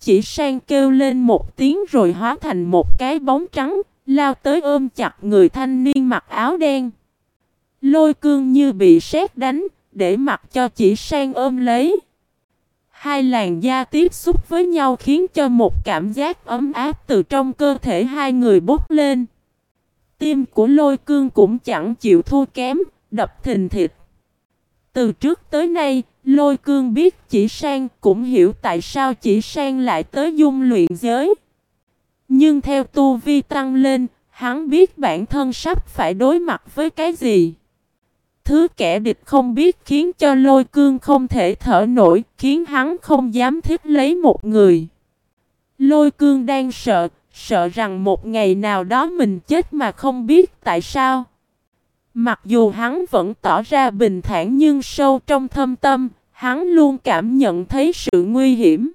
Chỉ sang kêu lên một tiếng rồi hóa thành một cái bóng trắng, lao tới ôm chặt người thanh niên mặc áo đen. Lôi cương như bị sét đánh, để mặc cho chỉ sang ôm lấy. Hai làn da tiếp xúc với nhau khiến cho một cảm giác ấm áp từ trong cơ thể hai người bốc lên. Tim của lôi cương cũng chẳng chịu thua kém, đập thình thịt. Từ trước tới nay, lôi cương biết chỉ sang cũng hiểu tại sao chỉ sang lại tới dung luyện giới. Nhưng theo tu vi tăng lên, hắn biết bản thân sắp phải đối mặt với cái gì. Thứ kẻ địch không biết khiến cho lôi cương không thể thở nổi, khiến hắn không dám thích lấy một người. Lôi cương đang sợ, sợ rằng một ngày nào đó mình chết mà không biết tại sao. Mặc dù hắn vẫn tỏ ra bình thản nhưng sâu trong thâm tâm, hắn luôn cảm nhận thấy sự nguy hiểm.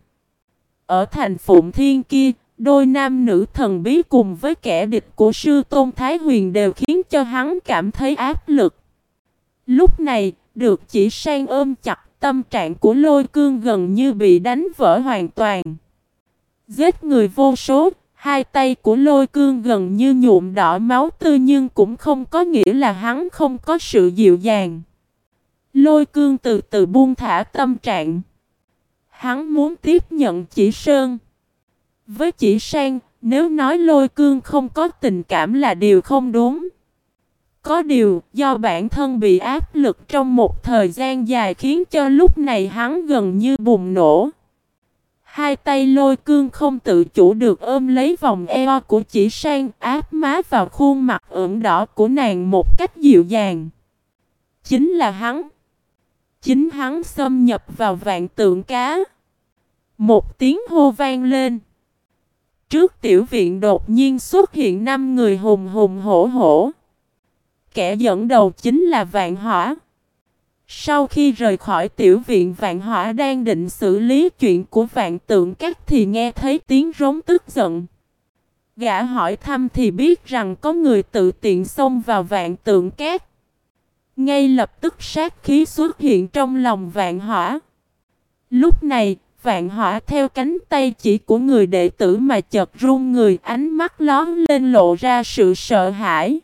Ở thành Phụng Thiên kia, đôi nam nữ thần bí cùng với kẻ địch của sư Tôn Thái Huyền đều khiến cho hắn cảm thấy áp lực. Lúc này, được chỉ sang ôm chặt tâm trạng của lôi cương gần như bị đánh vỡ hoàn toàn. Giết người vô số, hai tay của lôi cương gần như nhuộm đỏ máu tươi nhưng cũng không có nghĩa là hắn không có sự dịu dàng. Lôi cương từ từ buông thả tâm trạng. Hắn muốn tiếp nhận chỉ sơn. Với chỉ sang, nếu nói lôi cương không có tình cảm là điều không đúng. Có điều, do bản thân bị áp lực trong một thời gian dài khiến cho lúc này hắn gần như bùng nổ. Hai tay lôi cương không tự chủ được ôm lấy vòng eo của chỉ sang áp má vào khuôn mặt ửng đỏ của nàng một cách dịu dàng. Chính là hắn. Chính hắn xâm nhập vào vạn tượng cá. Một tiếng hô vang lên. Trước tiểu viện đột nhiên xuất hiện năm người hùng hùng hổ hổ. Kẻ dẫn đầu chính là Vạn Hỏa. Sau khi rời khỏi tiểu viện Vạn Hỏa đang định xử lý chuyện của Vạn Tượng Các thì nghe thấy tiếng rống tức giận. Gã hỏi thăm thì biết rằng có người tự tiện xông vào Vạn Tượng Các. Ngay lập tức sát khí xuất hiện trong lòng Vạn Hỏa. Lúc này, Vạn Hỏa theo cánh tay chỉ của người đệ tử mà chợt run người ánh mắt lón lên lộ ra sự sợ hãi.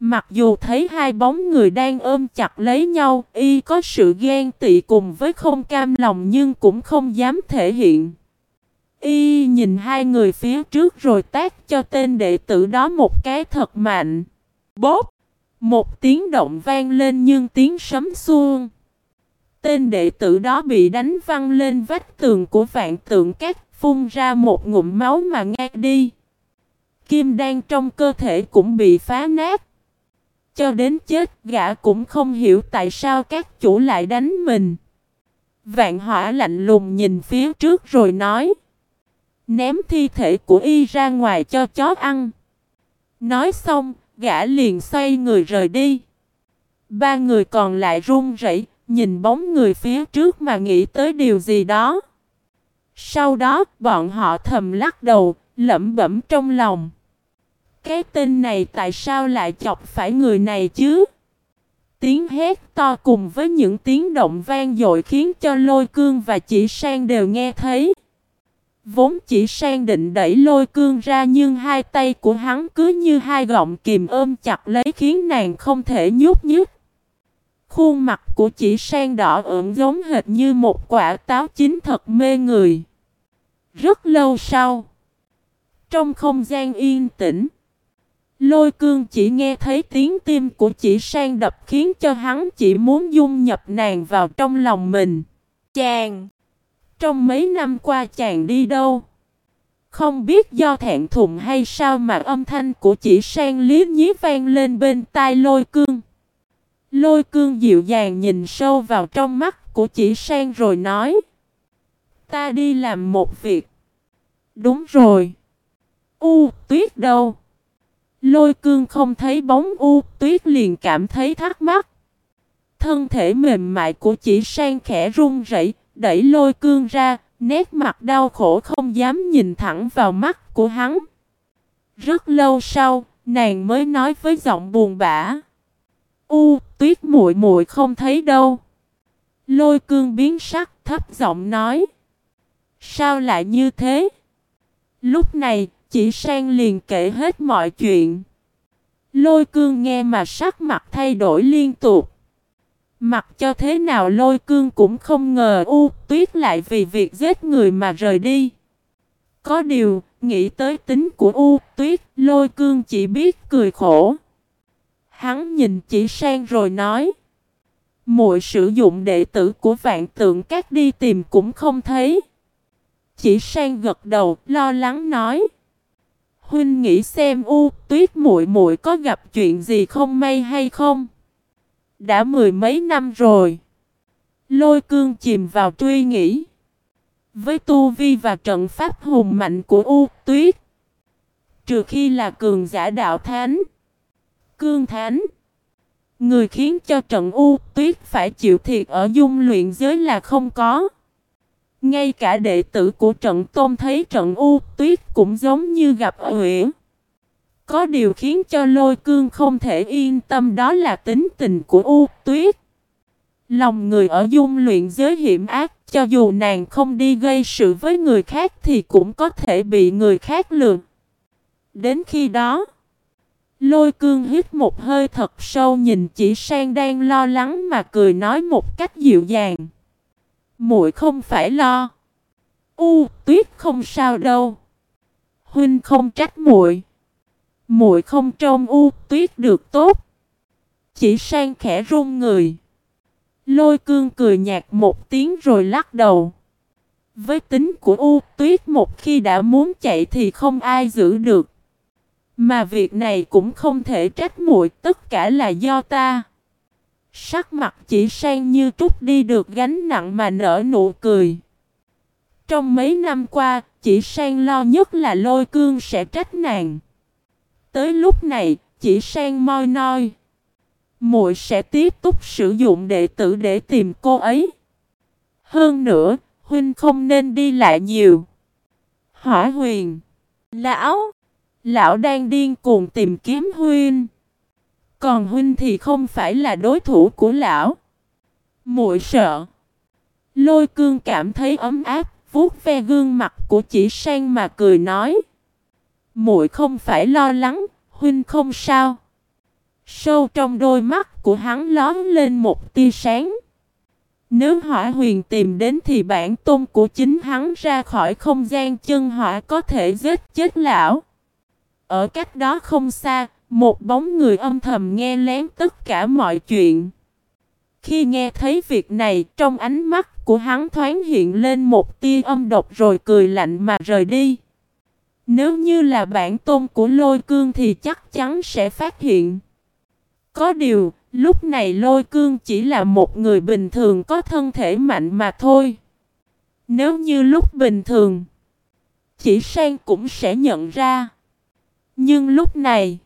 Mặc dù thấy hai bóng người đang ôm chặt lấy nhau, y có sự ghen tị cùng với không cam lòng nhưng cũng không dám thể hiện. Y nhìn hai người phía trước rồi tác cho tên đệ tử đó một cái thật mạnh. Bốp! Một tiếng động vang lên nhưng tiếng sấm xuông. Tên đệ tử đó bị đánh văng lên vách tường của vạn tượng cát, phun ra một ngụm máu mà ngang đi. Kim đan trong cơ thể cũng bị phá nát cho đến chết gã cũng không hiểu tại sao các chủ lại đánh mình. Vạn hỏa lạnh lùng nhìn phía trước rồi nói. Ném thi thể của y ra ngoài cho chó ăn. Nói xong, gã liền xoay người rời đi. Ba người còn lại run rẩy, nhìn bóng người phía trước mà nghĩ tới điều gì đó. Sau đó, bọn họ thầm lắc đầu, lẩm bẩm trong lòng. Cái tên này tại sao lại chọc phải người này chứ? Tiếng hét to cùng với những tiếng động vang dội khiến cho lôi cương và chỉ sang đều nghe thấy. Vốn chỉ sang định đẩy lôi cương ra nhưng hai tay của hắn cứ như hai gọng kìm ôm chặt lấy khiến nàng không thể nhúc nhích. Khuôn mặt của chỉ sang đỏ ửng giống hệt như một quả táo chín thật mê người. Rất lâu sau, trong không gian yên tĩnh, Lôi cương chỉ nghe thấy tiếng tim của chỉ sang đập khiến cho hắn chỉ muốn dung nhập nàng vào trong lòng mình. Chàng! Trong mấy năm qua chàng đi đâu? Không biết do thẹn thùng hay sao mà âm thanh của chỉ sang lý nhí vang lên bên tai lôi cương. Lôi cương dịu dàng nhìn sâu vào trong mắt của chỉ sang rồi nói. Ta đi làm một việc. Đúng rồi. U, tuyết đâu? Lôi cương không thấy bóng u tuyết liền cảm thấy thắc mắc. Thân thể mềm mại của chỉ sang khẽ run rẩy, đẩy lôi cương ra, nét mặt đau khổ không dám nhìn thẳng vào mắt của hắn. Rất lâu sau, nàng mới nói với giọng buồn bã. U, tuyết muội muội không thấy đâu. Lôi cương biến sắc thấp giọng nói. Sao lại như thế? Lúc này, chỉ sang liền kể hết mọi chuyện. Lôi cương nghe mà sắc mặt thay đổi liên tục. Mặc cho thế nào lôi cương cũng không ngờ U tuyết lại vì việc giết người mà rời đi. Có điều, nghĩ tới tính của U tuyết, lôi cương chỉ biết cười khổ. Hắn nhìn chỉ sang rồi nói. Muội sử dụng đệ tử của vạn tượng các đi tìm cũng không thấy. Chỉ sang gật đầu, lo lắng nói. Huynh nghĩ xem U, tuyết muội muội có gặp chuyện gì không may hay không? Đã mười mấy năm rồi. Lôi cương chìm vào truy nghĩ. Với tu vi và trận pháp hùng mạnh của U, tuyết. Trừ khi là cường giả đạo thánh. Cương thánh. Người khiến cho trận U, tuyết phải chịu thiệt ở dung luyện giới là không có. Ngay cả đệ tử của trận tôn thấy trận U tuyết cũng giống như gặp uyển. Có điều khiến cho lôi cương không thể yên tâm đó là tính tình của U tuyết. Lòng người ở dung luyện giới hiểm ác, cho dù nàng không đi gây sự với người khác thì cũng có thể bị người khác lừa. Đến khi đó, lôi cương hít một hơi thật sâu nhìn chỉ sang đang lo lắng mà cười nói một cách dịu dàng muội không phải lo. U, tuyết không sao đâu. Huynh không trách muội. Muội không trông u tuyết được tốt. Chỉ sang khẽ run người. Lôi cương cười nhạt một tiếng rồi lắc đầu. Với tính của U Tuyết một khi đã muốn chạy thì không ai giữ được. Mà việc này cũng không thể trách muội, tất cả là do ta. Sắc mặt chỉ sang như trúc đi được gánh nặng mà nở nụ cười. Trong mấy năm qua, chỉ sang lo nhất là lôi cương sẽ trách nàng. Tới lúc này, chỉ sang moi noi. muội sẽ tiếp tục sử dụng đệ tử để tìm cô ấy. Hơn nữa, huynh không nên đi lại nhiều. Hỏa huyền. Lão. Lão đang điên cuồng tìm kiếm huynh. Còn huynh thì không phải là đối thủ của lão. muội sợ. Lôi cương cảm thấy ấm áp, vuốt ve gương mặt của chỉ sang mà cười nói muội không phải lo lắng, huynh không sao. Sâu trong đôi mắt của hắn lón lên một tia sáng. Nếu hỏa huyền tìm đến thì bản tôn của chính hắn ra khỏi không gian chân hỏa có thể giết chết lão. Ở cách đó không xa, một bóng người âm thầm nghe lén tất cả mọi chuyện. Khi nghe thấy việc này, trong ánh mắt của hắn thoáng hiện lên một tia âm độc rồi cười lạnh mà rời đi. Nếu như là bản tôn của lôi cương thì chắc chắn sẽ phát hiện. Có điều, lúc này lôi cương chỉ là một người bình thường có thân thể mạnh mà thôi. Nếu như lúc bình thường, chỉ sang cũng sẽ nhận ra. Nhưng lúc này,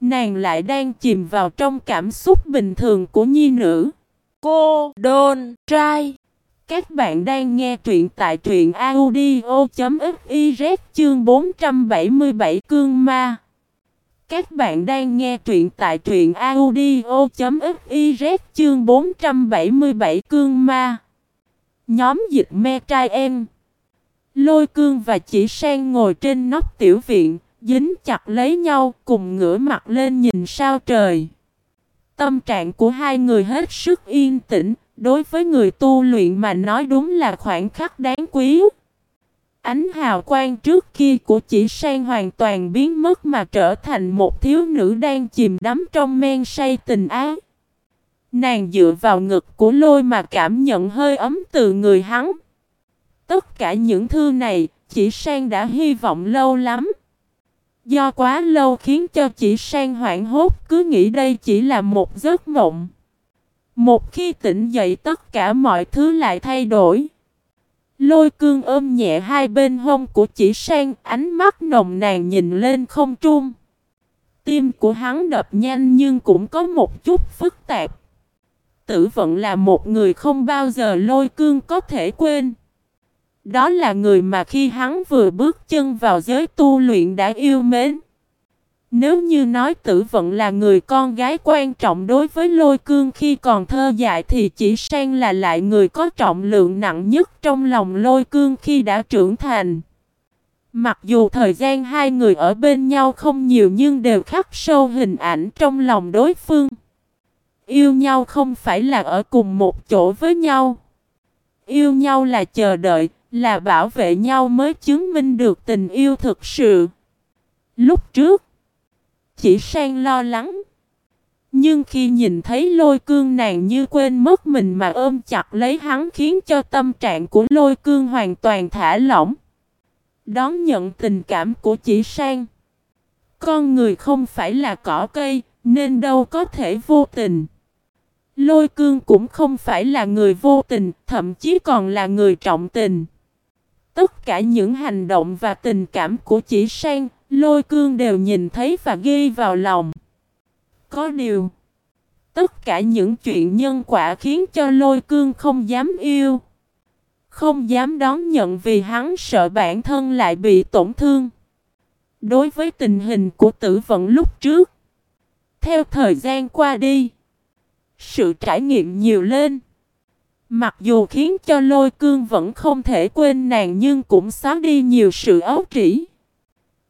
nàng lại đang chìm vào trong cảm xúc bình thường của nhi nữ. Cô đôn trai các bạn đang nghe truyện tại truyện audio.fiz chương 477 cương ma. Các bạn đang nghe truyện tại truyện audio.fiz chương 477 cương ma. Nhóm dịch me trai em. Lôi cương và chỉ sang ngồi trên nóc tiểu viện, dính chặt lấy nhau cùng ngửa mặt lên nhìn sao trời. Tâm trạng của hai người hết sức yên tĩnh, Đối với người tu luyện mà nói đúng là khoảnh khắc đáng quý. Ánh hào quang trước kia của chỉ sang hoàn toàn biến mất mà trở thành một thiếu nữ đang chìm đắm trong men say tình ái. Nàng dựa vào ngực của lôi mà cảm nhận hơi ấm từ người hắn. Tất cả những thư này, chỉ sang đã hy vọng lâu lắm. Do quá lâu khiến cho chỉ sang hoảng hốt, cứ nghĩ đây chỉ là một giấc mộng. Một khi tỉnh dậy, tất cả mọi thứ lại thay đổi. Lôi cương ôm nhẹ hai bên hông của chỉ sang, ánh mắt nồng nàn nhìn lên không trung. Tim của hắn đập nhanh nhưng cũng có một chút phức tạp. Tử vận là một người không bao giờ lôi cương có thể quên. Đó là người mà khi hắn vừa bước chân vào giới tu luyện đã yêu mến. Nếu như nói tử vận là người con gái quan trọng đối với lôi cương khi còn thơ dại thì chỉ sang là lại người có trọng lượng nặng nhất trong lòng lôi cương khi đã trưởng thành. Mặc dù thời gian hai người ở bên nhau không nhiều nhưng đều khắc sâu hình ảnh trong lòng đối phương. Yêu nhau không phải là ở cùng một chỗ với nhau. Yêu nhau là chờ đợi, là bảo vệ nhau mới chứng minh được tình yêu thực sự. Lúc trước, chỉ sang lo lắng. Nhưng khi nhìn thấy lôi cương nàng như quên mất mình mà ôm chặt lấy hắn khiến cho tâm trạng của lôi cương hoàn toàn thả lỏng. Đón nhận tình cảm của chỉ sang. Con người không phải là cỏ cây, nên đâu có thể vô tình. Lôi cương cũng không phải là người vô tình, thậm chí còn là người trọng tình. Tất cả những hành động và tình cảm của chỉ sang, lôi cương đều nhìn thấy và ghi vào lòng. Có điều, tất cả những chuyện nhân quả khiến cho lôi cương không dám yêu. Không dám đón nhận vì hắn sợ bản thân lại bị tổn thương. Đối với tình hình của tử vận lúc trước, theo thời gian qua đi, sự trải nghiệm nhiều lên. Mặc dù khiến cho lôi cương vẫn không thể quên nàng nhưng cũng xóa đi nhiều sự ấu trĩ.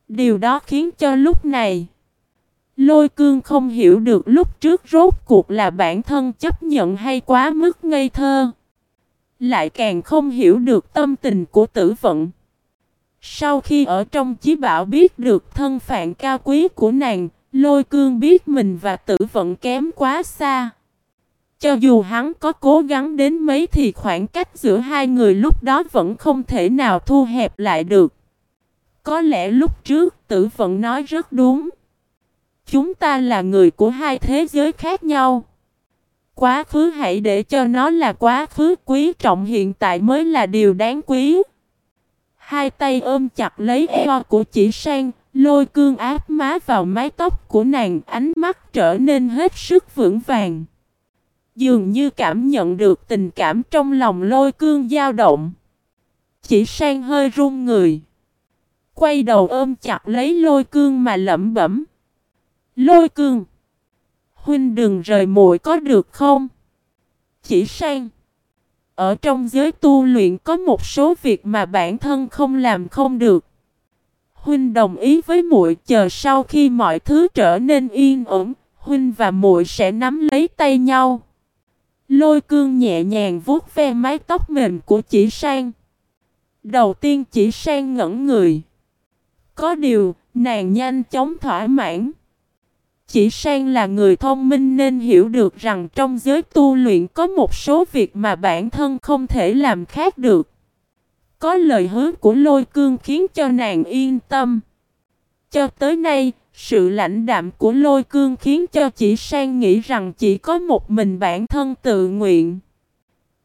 Điều đó khiến cho lúc này, lôi cương không hiểu được lúc trước rốt cuộc là bản thân chấp nhận hay quá mức ngây thơ. Lại càng không hiểu được tâm tình của tử vận. Sau khi ở trong chí bảo biết được thân phận cao quý của nàng, lôi cương biết mình và tử vận kém quá xa. Cho dù hắn có cố gắng đến mấy thì khoảng cách giữa hai người lúc đó vẫn không thể nào thu hẹp lại được. Có lẽ lúc trước tử vận nói rất đúng. Chúng ta là người của hai thế giới khác nhau. Quá khứ hãy để cho nó là quá khứ quý trọng hiện tại mới là điều đáng quý. Hai tay ôm chặt lấy eo của chỉ sang, lôi cương áp má vào mái tóc của nàng ánh mắt trở nên hết sức vững vàng. Dường như cảm nhận được tình cảm trong lòng lôi cương dao động. Chỉ sang hơi run người. Quay đầu ôm chặt lấy lôi cương mà lẩm bẩm. Lôi cương. Huynh đừng rời muội có được không? Chỉ sang. Ở trong giới tu luyện có một số việc mà bản thân không làm không được. Huynh đồng ý với muội chờ sau khi mọi thứ trở nên yên ổn, huynh và muội sẽ nắm lấy tay nhau. Lôi cương nhẹ nhàng vuốt ve mái tóc mềm của chỉ sang. Đầu tiên chỉ sang ngẩn người. Có điều, nàng nhanh chóng thỏa mãn. Chỉ sang là người thông minh nên hiểu được rằng trong giới tu luyện có một số việc mà bản thân không thể làm khác được. Có lời hứa của lôi cương khiến cho nàng yên tâm. Cho tới nay, sự lãnh đạm của lôi cương khiến cho chỉ sang nghĩ rằng chỉ có một mình bản thân tự nguyện.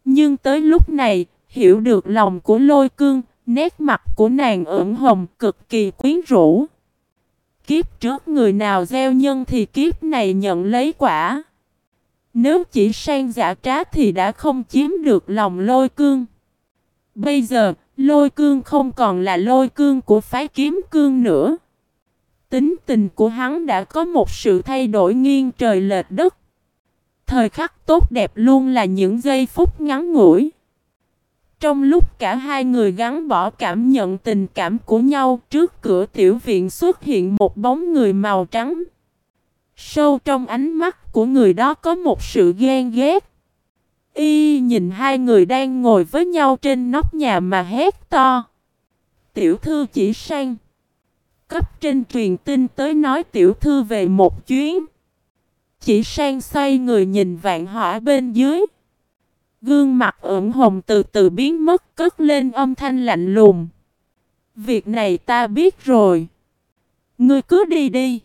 Nhưng tới lúc này, hiểu được lòng của lôi cương, nét mặt của nàng ửng hồng cực kỳ quyến rũ. Kiếp trước người nào gieo nhân thì kiếp này nhận lấy quả. Nếu chỉ sang giả trá thì đã không chiếm được lòng lôi cương. Bây giờ, lôi cương không còn là lôi cương của phái kiếm cương nữa. Tính tình của hắn đã có một sự thay đổi nghiêng trời lệch đất. Thời khắc tốt đẹp luôn là những giây phút ngắn ngủi. Trong lúc cả hai người gắn bỏ cảm nhận tình cảm của nhau, trước cửa tiểu viện xuất hiện một bóng người màu trắng. Sâu trong ánh mắt của người đó có một sự ghen ghét. Y nhìn hai người đang ngồi với nhau trên nóc nhà mà hét to. Tiểu thư chỉ sang. Cấp trên truyền tin tới nói tiểu thư về một chuyến. Chỉ sang xoay người nhìn vạn hỏa bên dưới. Gương mặt ửng hồng từ từ biến mất, cất lên âm thanh lạnh lùng. Việc này ta biết rồi. Ngươi cứ đi đi.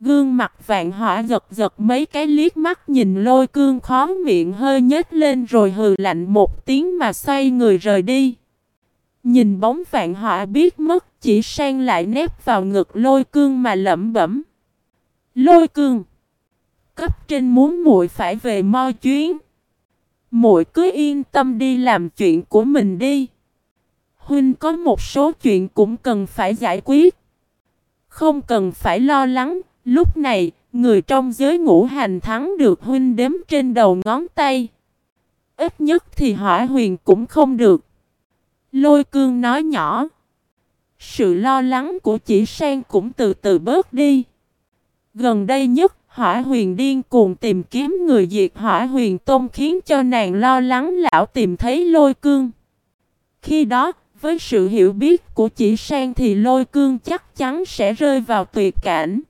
Gương mặt vạn hỏa giật giật mấy cái liếc mắt nhìn lôi cương khó miệng hơi nhếch lên rồi hừ lạnh một tiếng mà xoay người rời đi. Nhìn bóng vạn họa biết mất chỉ sang lại nép vào ngực lôi cương mà lẩm bẩm. Lôi cương. Cấp trên muốn muội phải về mo chuyến. muội cứ yên tâm đi làm chuyện của mình đi. Huynh có một số chuyện cũng cần phải giải quyết. Không cần phải lo lắng, lúc này, người trong giới ngũ hành thắng được huynh đếm trên đầu ngón tay. Ít nhất thì hỏa huyền cũng không được. Lôi cương nói nhỏ. Sự lo lắng của chỉ sang cũng từ từ bớt đi. Gần đây nhất, hỏa huyền điên cuồng tìm kiếm người diệt hỏa huyền tôn khiến cho nàng lo lắng lão tìm thấy lôi cương. Khi đó, với sự hiểu biết của chỉ sang thì lôi cương chắc chắn sẽ rơi vào tuyệt cảnh.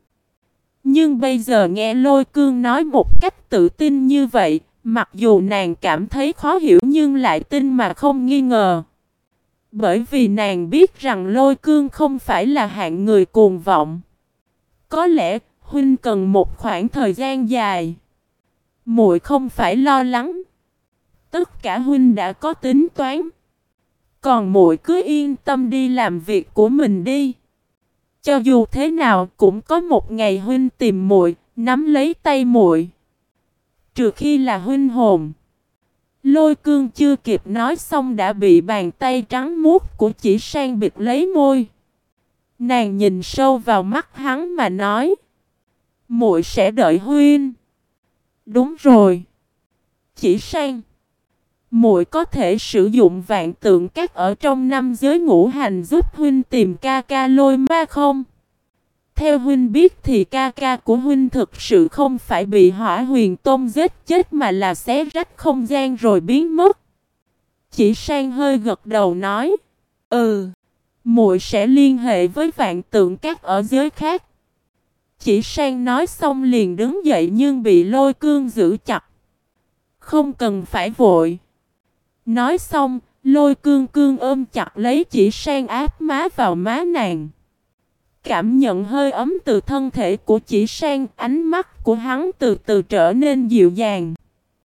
Nhưng bây giờ nghe lôi cương nói một cách tự tin như vậy, mặc dù nàng cảm thấy khó hiểu nhưng lại tin mà không nghi ngờ. Bởi vì nàng biết rằng lôi cương không phải là hạng người cuồng vọng. Có lẽ huynh cần một khoảng thời gian dài. muội không phải lo lắng. Tất cả huynh đã có tính toán. Còn muội cứ yên tâm đi làm việc của mình đi. Cho dù thế nào cũng có một ngày huynh tìm muội, nắm lấy tay muội. Trừ khi là huynh hồn. Lôi cương chưa kịp nói xong đã bị bàn tay trắng muốt của chỉ sang bịt lấy môi. Nàng nhìn sâu vào mắt hắn mà nói. muội sẽ đợi huynh. Đúng rồi. Chỉ sang, muội có thể sử dụng vạn tượng các ở trong năm giới ngũ hành giúp huynh tìm ca ca lôi ma không? Theo huynh biết thì ca ca của huynh thực sự không phải bị hỏa huyền tôm giết chết mà là xé rách không gian rồi biến mất. Chỉ sang hơi gật đầu nói. Ừ, muội sẽ liên hệ với vạn tượng các ở giới khác. Chỉ sang nói xong liền đứng dậy nhưng bị lôi cương giữ chặt. Không cần phải vội. Nói xong, lôi cương cương ôm chặt lấy chỉ sang áp má vào má nàng. Cảm nhận hơi ấm từ thân thể của chỉ sang, ánh mắt của hắn từ từ trở nên dịu dàng.